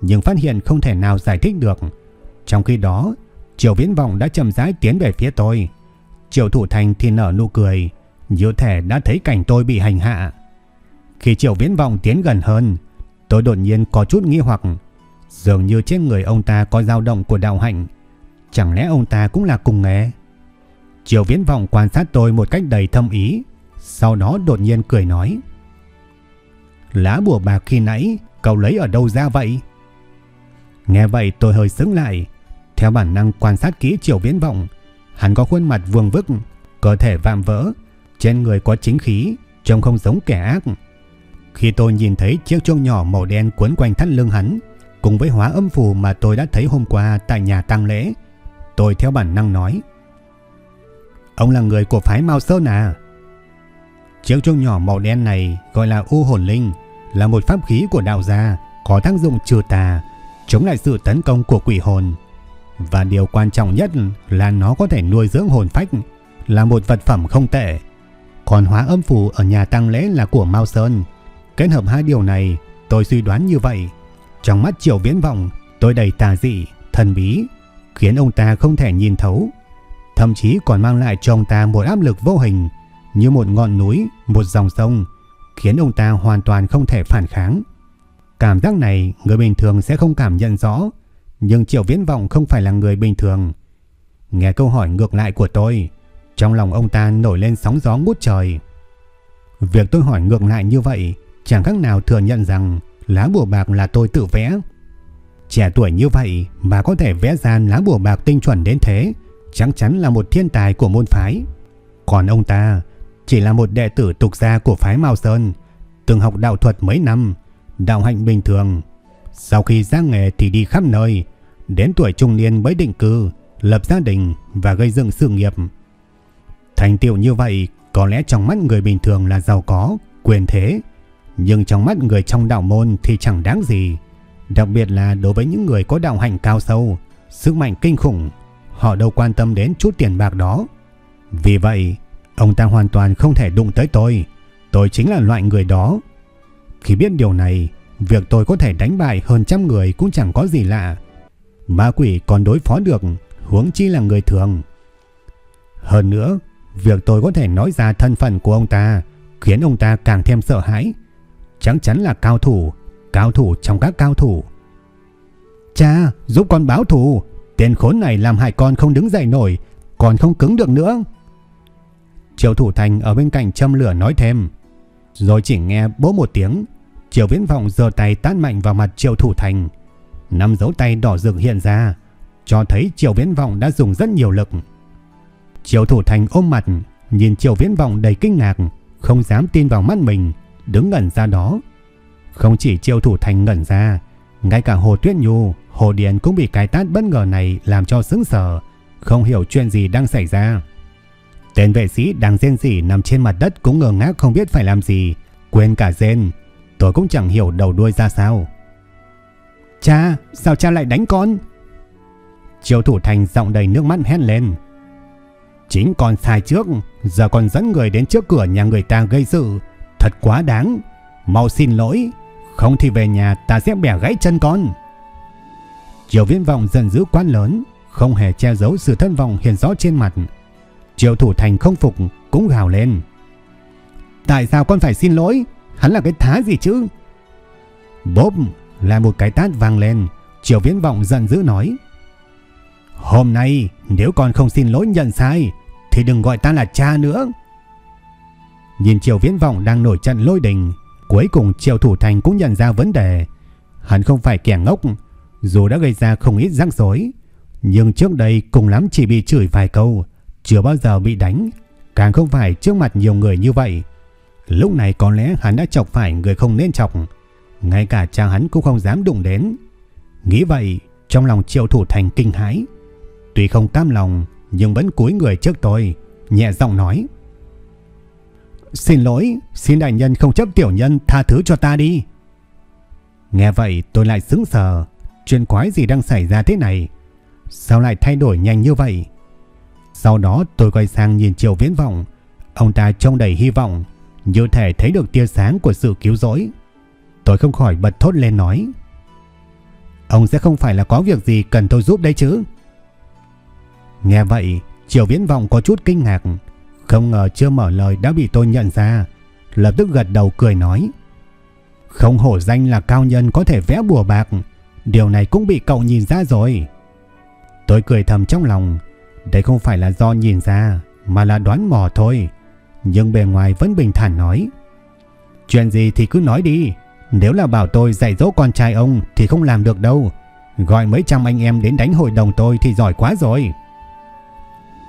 nhưng phát hiện không thể nào giải thích được. Trong khi đó, Triều Viễn Vọng đã chậm rãi tiến về phía tôi. Triều Thủ Thành thì nở nụ cười, như thể đã thấy cảnh tôi bị hành hạ. Khi Triều Viễn Vọng tiến gần hơn, Tôi đột nhiên có chút nghi hoặc, dường như trên người ông ta có dao động của đạo hạnh, chẳng lẽ ông ta cũng là cùng nghề? Triều Viễn Vọng quan sát tôi một cách đầy thâm ý, sau đó đột nhiên cười nói: "Lá bùa bạc khi nãy cậu lấy ở đâu ra vậy?" Nghe vậy tôi hơi sững lại, theo bản năng quan sát kỹ Triều Viễn Vọng, hắn có khuôn mặt vuông vức, cơ thể vạm vỡ, Trên người có chính khí, trông không giống kẻ ác. Khi tôi nhìn thấy chiếc chuông nhỏ màu đen quấn quanh thắt lưng hắn, cùng với hóa âm phù mà tôi đã thấy hôm qua tại nhà tang lễ, tôi theo bản năng nói. Ông là người của phái Mao Sơn à? Chiếc chuông nhỏ màu đen này gọi là U Hồn Linh, là một pháp khí của đạo gia, có tác dụng trừ tà, chống lại sự tấn công của quỷ hồn. Và điều quan trọng nhất là nó có thể nuôi dưỡng hồn phách, là một vật phẩm không tệ. Còn hóa âm phù ở nhà tang lễ là của Mao Sơn. Kết hợp hai điều này, tôi suy đoán như vậy. Trong mắt Triệu Viễn Vọng, tôi đầy tà dị, thần bí, khiến ông ta không thể nhìn thấu. Thậm chí còn mang lại cho ông ta một áp lực vô hình, như một ngọn núi, một dòng sông, khiến ông ta hoàn toàn không thể phản kháng. Cảm giác này người bình thường sẽ không cảm nhận rõ, nhưng Triệu Viễn Vọng không phải là người bình thường. Nghe câu hỏi ngược lại của tôi, trong lòng ông ta nổi lên sóng gió ngút trời. Việc tôi hỏi ngược lại như vậy chẳng khác nào thừa nhận rằng lá bùa bạc là tôi tự vẽ. Trẻ tuổi như vậy mà có thể vẽ ra lá bùa bạc tinh chuẩn đến thế, chắc chắn là một thiên tài của môn phái. Còn ông ta chỉ là một đệ tử tục gia của phái Mao Sơn, từng học đạo thuật mấy năm, đạo hạnh bình thường. Sau khi ra nghề thì đi khắp nơi, đến tuổi trung niên mới định cư, lập gia đình và gây dựng sự nghiệp. Thành tựu như vậy có lẽ trong mắt người bình thường là giàu có, quyền thế, nhưng trong mắt người trong đạo môn thì chẳng đáng gì. Đặc biệt là đối với những người có đạo hạnh cao sâu, sức mạnh kinh khủng, họ đâu quan tâm đến chút tiền bạc đó. Vì vậy, ông ta hoàn toàn không thể đụng tới tôi. Tôi chính là loại người đó. Khi biết điều này, việc tôi có thể đánh bại hơn trăm người cũng chẳng có gì lạ. Ma quỷ còn đối phó được, huống chi là người thường. Hơn nữa, việc tôi có thể nói ra thân phận của ông ta khiến ông ta càng thêm sợ hãi. Chắc chắn là cao thủ, cao thủ trong các cao thủ. Cha, giúp con báo thù, tên khốn này làm hại con không đứng dậy nổi, còn không cứng được nữa. Triệu Thủ Thành ở bên cạnh châm lửa nói thêm. Rồi chỉ nghe bố một tiếng, Triệu Viễn Vọng giơ tay tát mạnh vào mặt Triệu Thủ Thành. Năm dấu tay đỏ rực hiện ra, cho thấy Triệu Viễn Vọng đã dùng rất nhiều lực. Triệu Thủ Thành ôm mặt, nhìn Triệu Viễn Vọng đầy kinh ngạc, không dám tin vào mắt mình, đứng ngẩn ra đó. Không chỉ triều Thủ Thành ngẩn ra, ngay cả Hồ Tuyết Nhu, Hồ Điền cũng bị cái tát bất ngờ này làm cho sững sờ, không hiểu chuyện gì đang xảy ra. Tên vệ sĩ đang rên rỉ nằm trên mặt đất cũng ngờ ngác không biết phải làm gì, quên cả rên. Tôi cũng chẳng hiểu đầu đuôi ra sao. Cha, sao cha lại đánh con? Triều Thủ Thành giọng đầy nước mắt hét lên. Chính con sai trước, giờ còn dẫn người đến trước cửa nhà người ta gây sự. Thật quá đáng. Mau xin lỗi, không thì về nhà ta sẽ bẻ gãy chân con. Triệu Viễn Vọng giận dữ quát lớn, không hề che giấu sự thất vọng hiện rõ trên mặt. Triệu Thủ Thành không phục cũng gào lên. Tại sao con phải xin lỗi? Hắn là cái thá gì chứ? Bốp là một cái tát vang lên. Triệu Viễn Vọng giận dữ nói. Hôm nay nếu con không xin lỗi nhận sai thì đừng gọi ta là cha nữa. Nhìn triều Viễn Vọng đang nổi trận lôi đình, cuối cùng triều Thủ Thành cũng nhận ra vấn đề. Hắn không phải kẻ ngốc, dù đã gây ra không ít rắc rối, nhưng trước đây cùng lắm chỉ bị chửi vài câu, chưa bao giờ bị đánh, càng không phải trước mặt nhiều người như vậy. Lúc này có lẽ hắn đã chọc phải người không nên chọc, ngay cả cha hắn cũng không dám đụng đến. Nghĩ vậy, trong lòng Triệu Thủ Thành kinh hãi, tuy không cam lòng nhưng vẫn cúi người trước tôi, nhẹ giọng nói: "Xin lỗi, xin đại nhân không chấp tiểu nhân tha thứ cho ta đi." Nghe vậy tôi lại sững sờ, chuyện quái gì đang xảy ra thế này? Sao lại thay đổi nhanh như vậy? Sau đó tôi quay sang nhìn Triệu Viễn Vọng. Ông ta trông đầy hy vọng, như thể thấy được tia sáng của sự cứu rỗi. Tôi không khỏi bật thốt lên nói. Ông sẽ không phải là có việc gì cần tôi giúp đấy chứ? Nghe vậy, Triệu Viễn Vọng có chút kinh ngạc. Không ngờ chưa mở lời đã bị tôi nhận ra. Lập tức gật đầu cười nói. Không hổ danh là cao nhân có thể vẽ bùa bạc. Điều này cũng bị cậu nhìn ra rồi. Tôi cười thầm trong lòng. Đây không phải là do nhìn ra, Mà là đoán mò thôi Nhưng bề ngoài vẫn bình thản nói, Chuyện gì thì cứ nói đi, Nếu là bảo tôi dạy dỗ con trai ông Thì không làm được đâu Gọi mấy trăm anh em đến đánh hội đồng tôi Thì giỏi quá rồi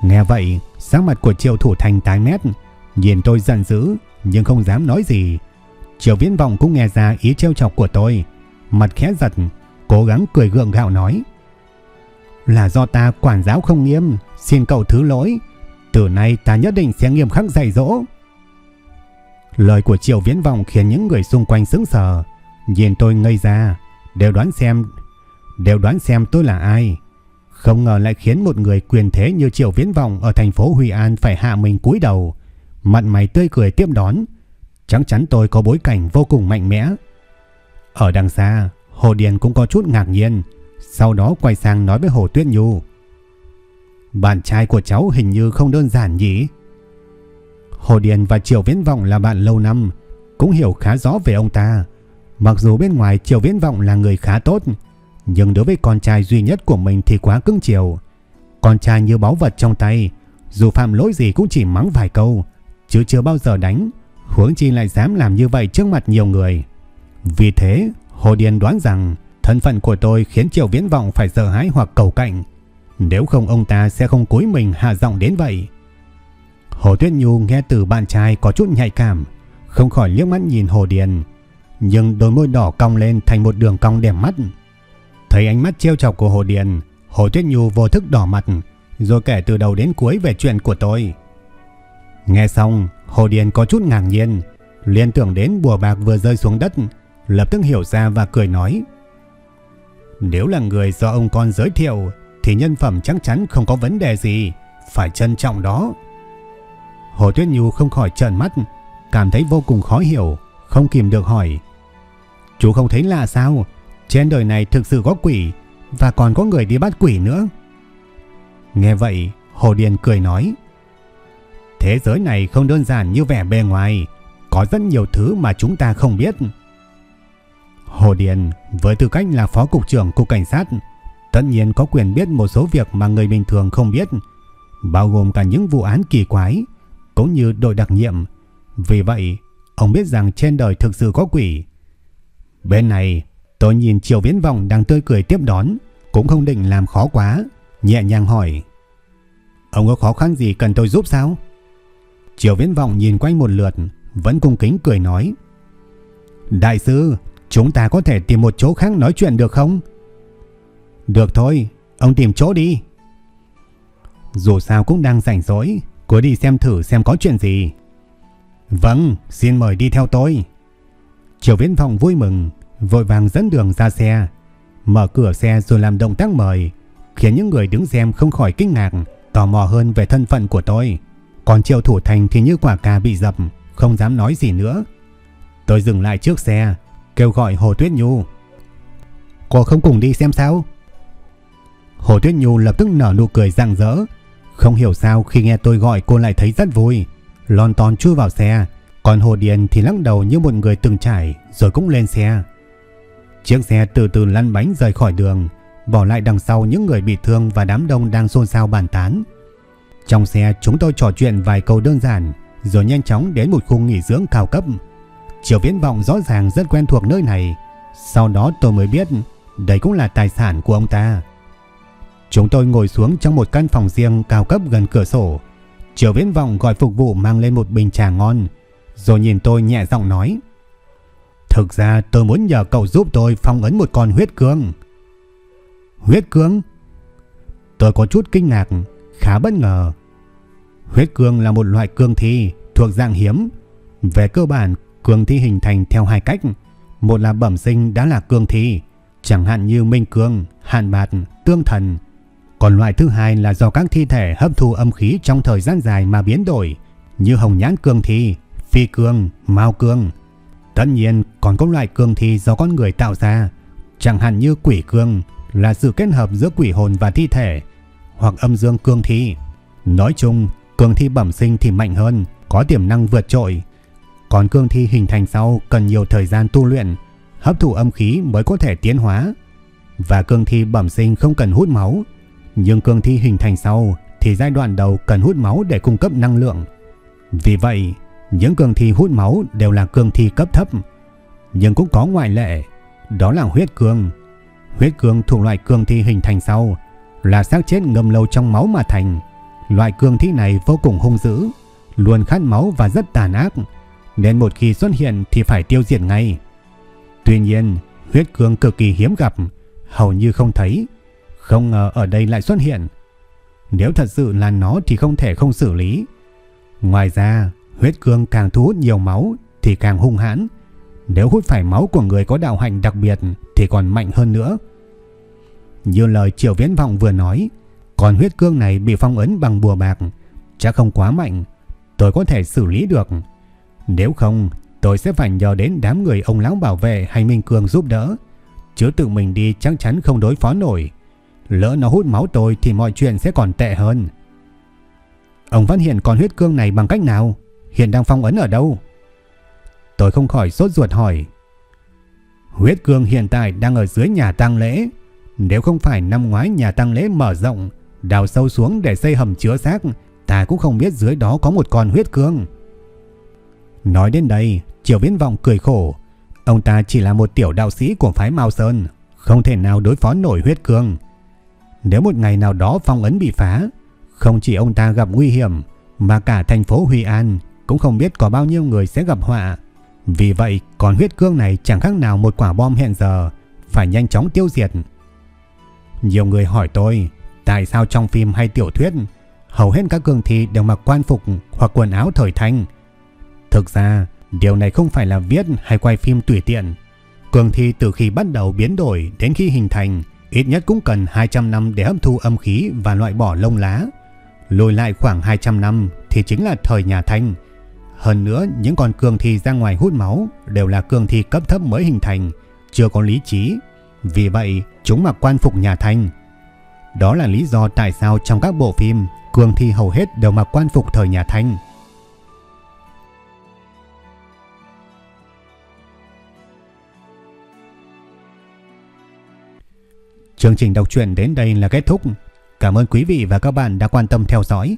Nghe vậy Sáng mặt của triệu thủ thành tái mét Nhìn tôi giận dữ nhưng không dám nói gì. Triệu Viễn Vọng cũng nghe ra ý trêu chọc của tôi, mặt khẽ giật, cố gắng cười gượng gạo nói: "Là do ta quản giáo không nghiêm, xin cậu thứ lỗi, từ nay ta nhất định sẽ nghiêm khắc dạy dỗ." Lời của Triệu Viễn Vọng khiến những người xung quanh sững sờ, nhìn tôi ngây ra, đều đoán xem đều đoán xem tôi là ai. Không ngờ lại khiến một người quyền thế như Triệu Viễn Vọng ở thành phố Huy An phải hạ mình cúi đầu, mặt mày tươi cười tiếp đón. Chắc chắn tôi có bối cảnh vô cùng mạnh mẽ. Ở đằng xa, Hồ Điền cũng có chút ngạc nhiên, sau đó quay sang nói với Hồ Tuyết Nhu. Bạn trai của cháu hình như không đơn giản nhỉ? Hồ Điền và Triệu Viễn Vọng là bạn lâu năm, cũng hiểu khá rõ về ông ta. Mặc dù bên ngoài Triệu Viễn Vọng là người khá tốt, nhưng đối với con trai duy nhất của mình thì quá cứng chiều. Con trai như báu vật trong tay, dù phạm lỗi gì cũng chỉ mắng vài câu, chứ chưa bao giờ đánh, huống chi lại dám làm như vậy trước mặt nhiều người. Vì thế, Hồ Điền đoán rằng thân phận của tôi khiến Triệu Viễn Vọng phải sợ hãi hoặc cầu cạnh. Nếu không ông ta sẽ không cúi mình hạ giọng đến vậy. Hồ Tuyết Nhu nghe từ bạn trai có chút nhạy cảm, không khỏi liếc mắt nhìn Hồ Điền, nhưng đôi môi đỏ cong lên thành một đường cong đẹp mắt. Thấy ánh mắt trêu chọc của Hồ Điền, Hồ Tuyết Nhu vô thức đỏ mặt, rồi kể từ đầu đến cuối về chuyện của tôi. Nghe xong, Hồ Điền có chút ngạc nhiên, liên tưởng đến bùa bạc vừa rơi xuống đất, lập tức hiểu ra và cười nói. Nếu là người do ông con giới thiệu, thì nhân phẩm chắc chắn không có vấn đề gì, phải trân trọng đó. Hồ Tuyết Nhu không khỏi trợn mắt, cảm thấy vô cùng khó hiểu, không kìm được hỏi. Chú không thấy lạ sao? Trên đời này thực sự có quỷ và còn có người đi bắt quỷ nữa. Nghe vậy, Hồ Điền cười nói. Thế giới này không đơn giản như vẻ bề ngoài, có rất nhiều thứ mà chúng ta không biết. Hồ Điền với tư cách là phó cục trưởng cục cảnh sát, tất nhiên có quyền biết một số việc mà người bình thường không biết, bao gồm cả những vụ án kỳ quái, cũng như đội đặc nhiệm. Vì vậy, ông biết rằng trên đời thực sự có quỷ. Bên này, tôi nhìn Triều Viễn Vọng đang tươi cười tiếp đón, cũng không định làm khó quá, nhẹ nhàng hỏi. Ông có khó khăn gì cần tôi giúp sao? Triều Viễn Vọng nhìn quanh một lượt, vẫn cung kính cười nói. Đại sư, chúng ta có thể tìm một chỗ khác nói chuyện được không? Được thôi, ông tìm chỗ đi. Dù sao cũng đang rảnh rỗi, cứ đi xem thử xem có chuyện gì. Vâng, xin mời đi theo tôi. Triều Viễn Vọng vui mừng, vội vàng dẫn đường ra xe, mở cửa xe rồi làm động tác mời, khiến những người đứng xem không khỏi kinh ngạc, tò mò hơn về thân phận của tôi. Còn Triệu Thủ Thành thì như quả cà bị dập, không dám nói gì nữa. Tôi dừng lại trước xe, kêu gọi Hồ Tuyết Nhu. Cô không cùng đi xem sao? Hồ Tuyết Nhu lập tức nở nụ cười rạng rỡ. Không hiểu sao khi nghe tôi gọi cô lại thấy rất vui. Lon ton chui vào xe, còn Hồ Điền thì lắc đầu như một người từng trải rồi cũng lên xe. Chiếc xe từ từ lăn bánh rời khỏi đường, bỏ lại đằng sau những người bị thương và đám đông đang xôn xao bàn tán. Trong xe chúng tôi trò chuyện vài câu đơn giản rồi nhanh chóng đến một khu nghỉ dưỡng cao cấp. Triều Viễn Vọng rõ ràng rất quen thuộc nơi này. Sau đó tôi mới biết đây cũng là tài sản của ông ta. Chúng tôi ngồi xuống trong một căn phòng riêng cao cấp gần cửa sổ. Triều Viễn Vọng gọi phục vụ mang lên một bình trà ngon, rồi nhìn tôi nhẹ giọng nói. Thực ra tôi muốn nhờ cậu giúp tôi phong ấn một con huyết cương. Huyết cương? Tôi có chút kinh ngạc, khá bất ngờ. Huyết cương là một loại cương thi thuộc dạng hiếm. Về cơ bản, cương thi hình thành theo hai cách. Một là bẩm sinh đã là cương thi, chẳng hạn như minh cương, hạn bạt, tương thần. Còn loại thứ hai là do các thi thể hấp thu âm khí trong thời gian dài mà biến đổi, như hồng nhãn cương thi, phi cương, mao cương. Tất nhiên còn có loại cương thi do con người tạo ra, chẳng hạn như quỷ cương là sự kết hợp giữa quỷ hồn và thi thể, hoặc âm dương cương thi. Nói chung, cương thi bẩm sinh thì mạnh hơn, có tiềm năng vượt trội. Còn cương thi hình thành sau cần nhiều thời gian tu luyện, hấp thụ âm khí mới có thể tiến hóa. Và cương thi bẩm sinh không cần hút máu, nhưng cương thi hình thành sau thì giai đoạn đầu cần hút máu để cung cấp năng lượng. Vì vậy, những cường thi hút máu đều là cường thi cấp thấp, nhưng cũng có ngoại lệ, đó là huyết cương. Huyết cương thuộc loại cương thi hình thành sau, là xác chết ngâm lâu trong máu mà thành. Loại cương thi này vô cùng hung dữ, luôn khát máu và rất tàn ác, nên một khi xuất hiện thì phải tiêu diệt ngay. Tuy nhiên, huyết cương cực kỳ hiếm gặp, hầu như không thấy, không ngờ ở đây lại xuất hiện. Nếu thật sự là nó thì không thể không xử lý. Ngoài ra, huyết cương càng thu hút nhiều máu thì càng hung hãn. Nếu hút phải máu của người có đạo hạnh đặc biệt thì còn mạnh hơn nữa. Như lời Triệu Viễn Vọng vừa nói, còn huyết cương này bị phong ấn bằng bùa bạc, chắc không quá mạnh, tôi có thể xử lý được. Nếu không, tôi sẽ phải nhờ đến đám người ông lão bảo vệ hay Minh Cương giúp đỡ, chứ tự mình đi chắc chắn không đối phó nổi. Lỡ nó hút máu tôi thì mọi chuyện sẽ còn tệ hơn. Ông phát hiện con huyết cương này bằng cách nào? Hiện đang phong ấn ở đâu? Tôi không khỏi sốt ruột hỏi. Huyết cương hiện tại đang ở dưới nhà tang lễ. Nếu không phải năm ngoái nhà tang lễ mở rộng, đào sâu xuống để xây hầm chứa xác, ta cũng không biết dưới đó có một con huyết cương. Nói đến đây, Triều Viễn Vọng cười khổ. Ông ta chỉ là một tiểu đạo sĩ của phái Mao Sơn, không thể nào đối phó nổi huyết cương. Nếu một ngày nào đó phong ấn bị phá, không chỉ ông ta gặp nguy hiểm, mà cả thành phố Huy An cũng không biết có bao nhiêu người sẽ gặp họa. Vì vậy, con huyết cương này chẳng khác nào một quả bom hẹn giờ, phải nhanh chóng tiêu diệt. Nhiều người hỏi tôi, tại sao trong phim hay tiểu thuyết, hầu hết các cường thi đều mặc quan phục hoặc quần áo thời thanh. Thực ra, điều này không phải là viết hay quay phim tùy tiện. Cường thi từ khi bắt đầu biến đổi đến khi hình thành, ít nhất cũng cần 200 năm để hấp thu âm khí và loại bỏ lông lá. Lùi lại khoảng 200 năm thì chính là thời nhà Thanh. Hơn nữa, những con cường thi ra ngoài hút máu đều là cường thi cấp thấp mới hình thành, chưa có lý trí. Vì vậy, chúng mặc quan phục nhà Thanh. Đó là lý do tại sao trong các bộ phim, cường thi hầu hết đều mặc quan phục thời nhà Thanh. Chương trình đọc truyện đến đây là kết thúc. Cảm ơn quý vị và các bạn đã quan tâm theo dõi.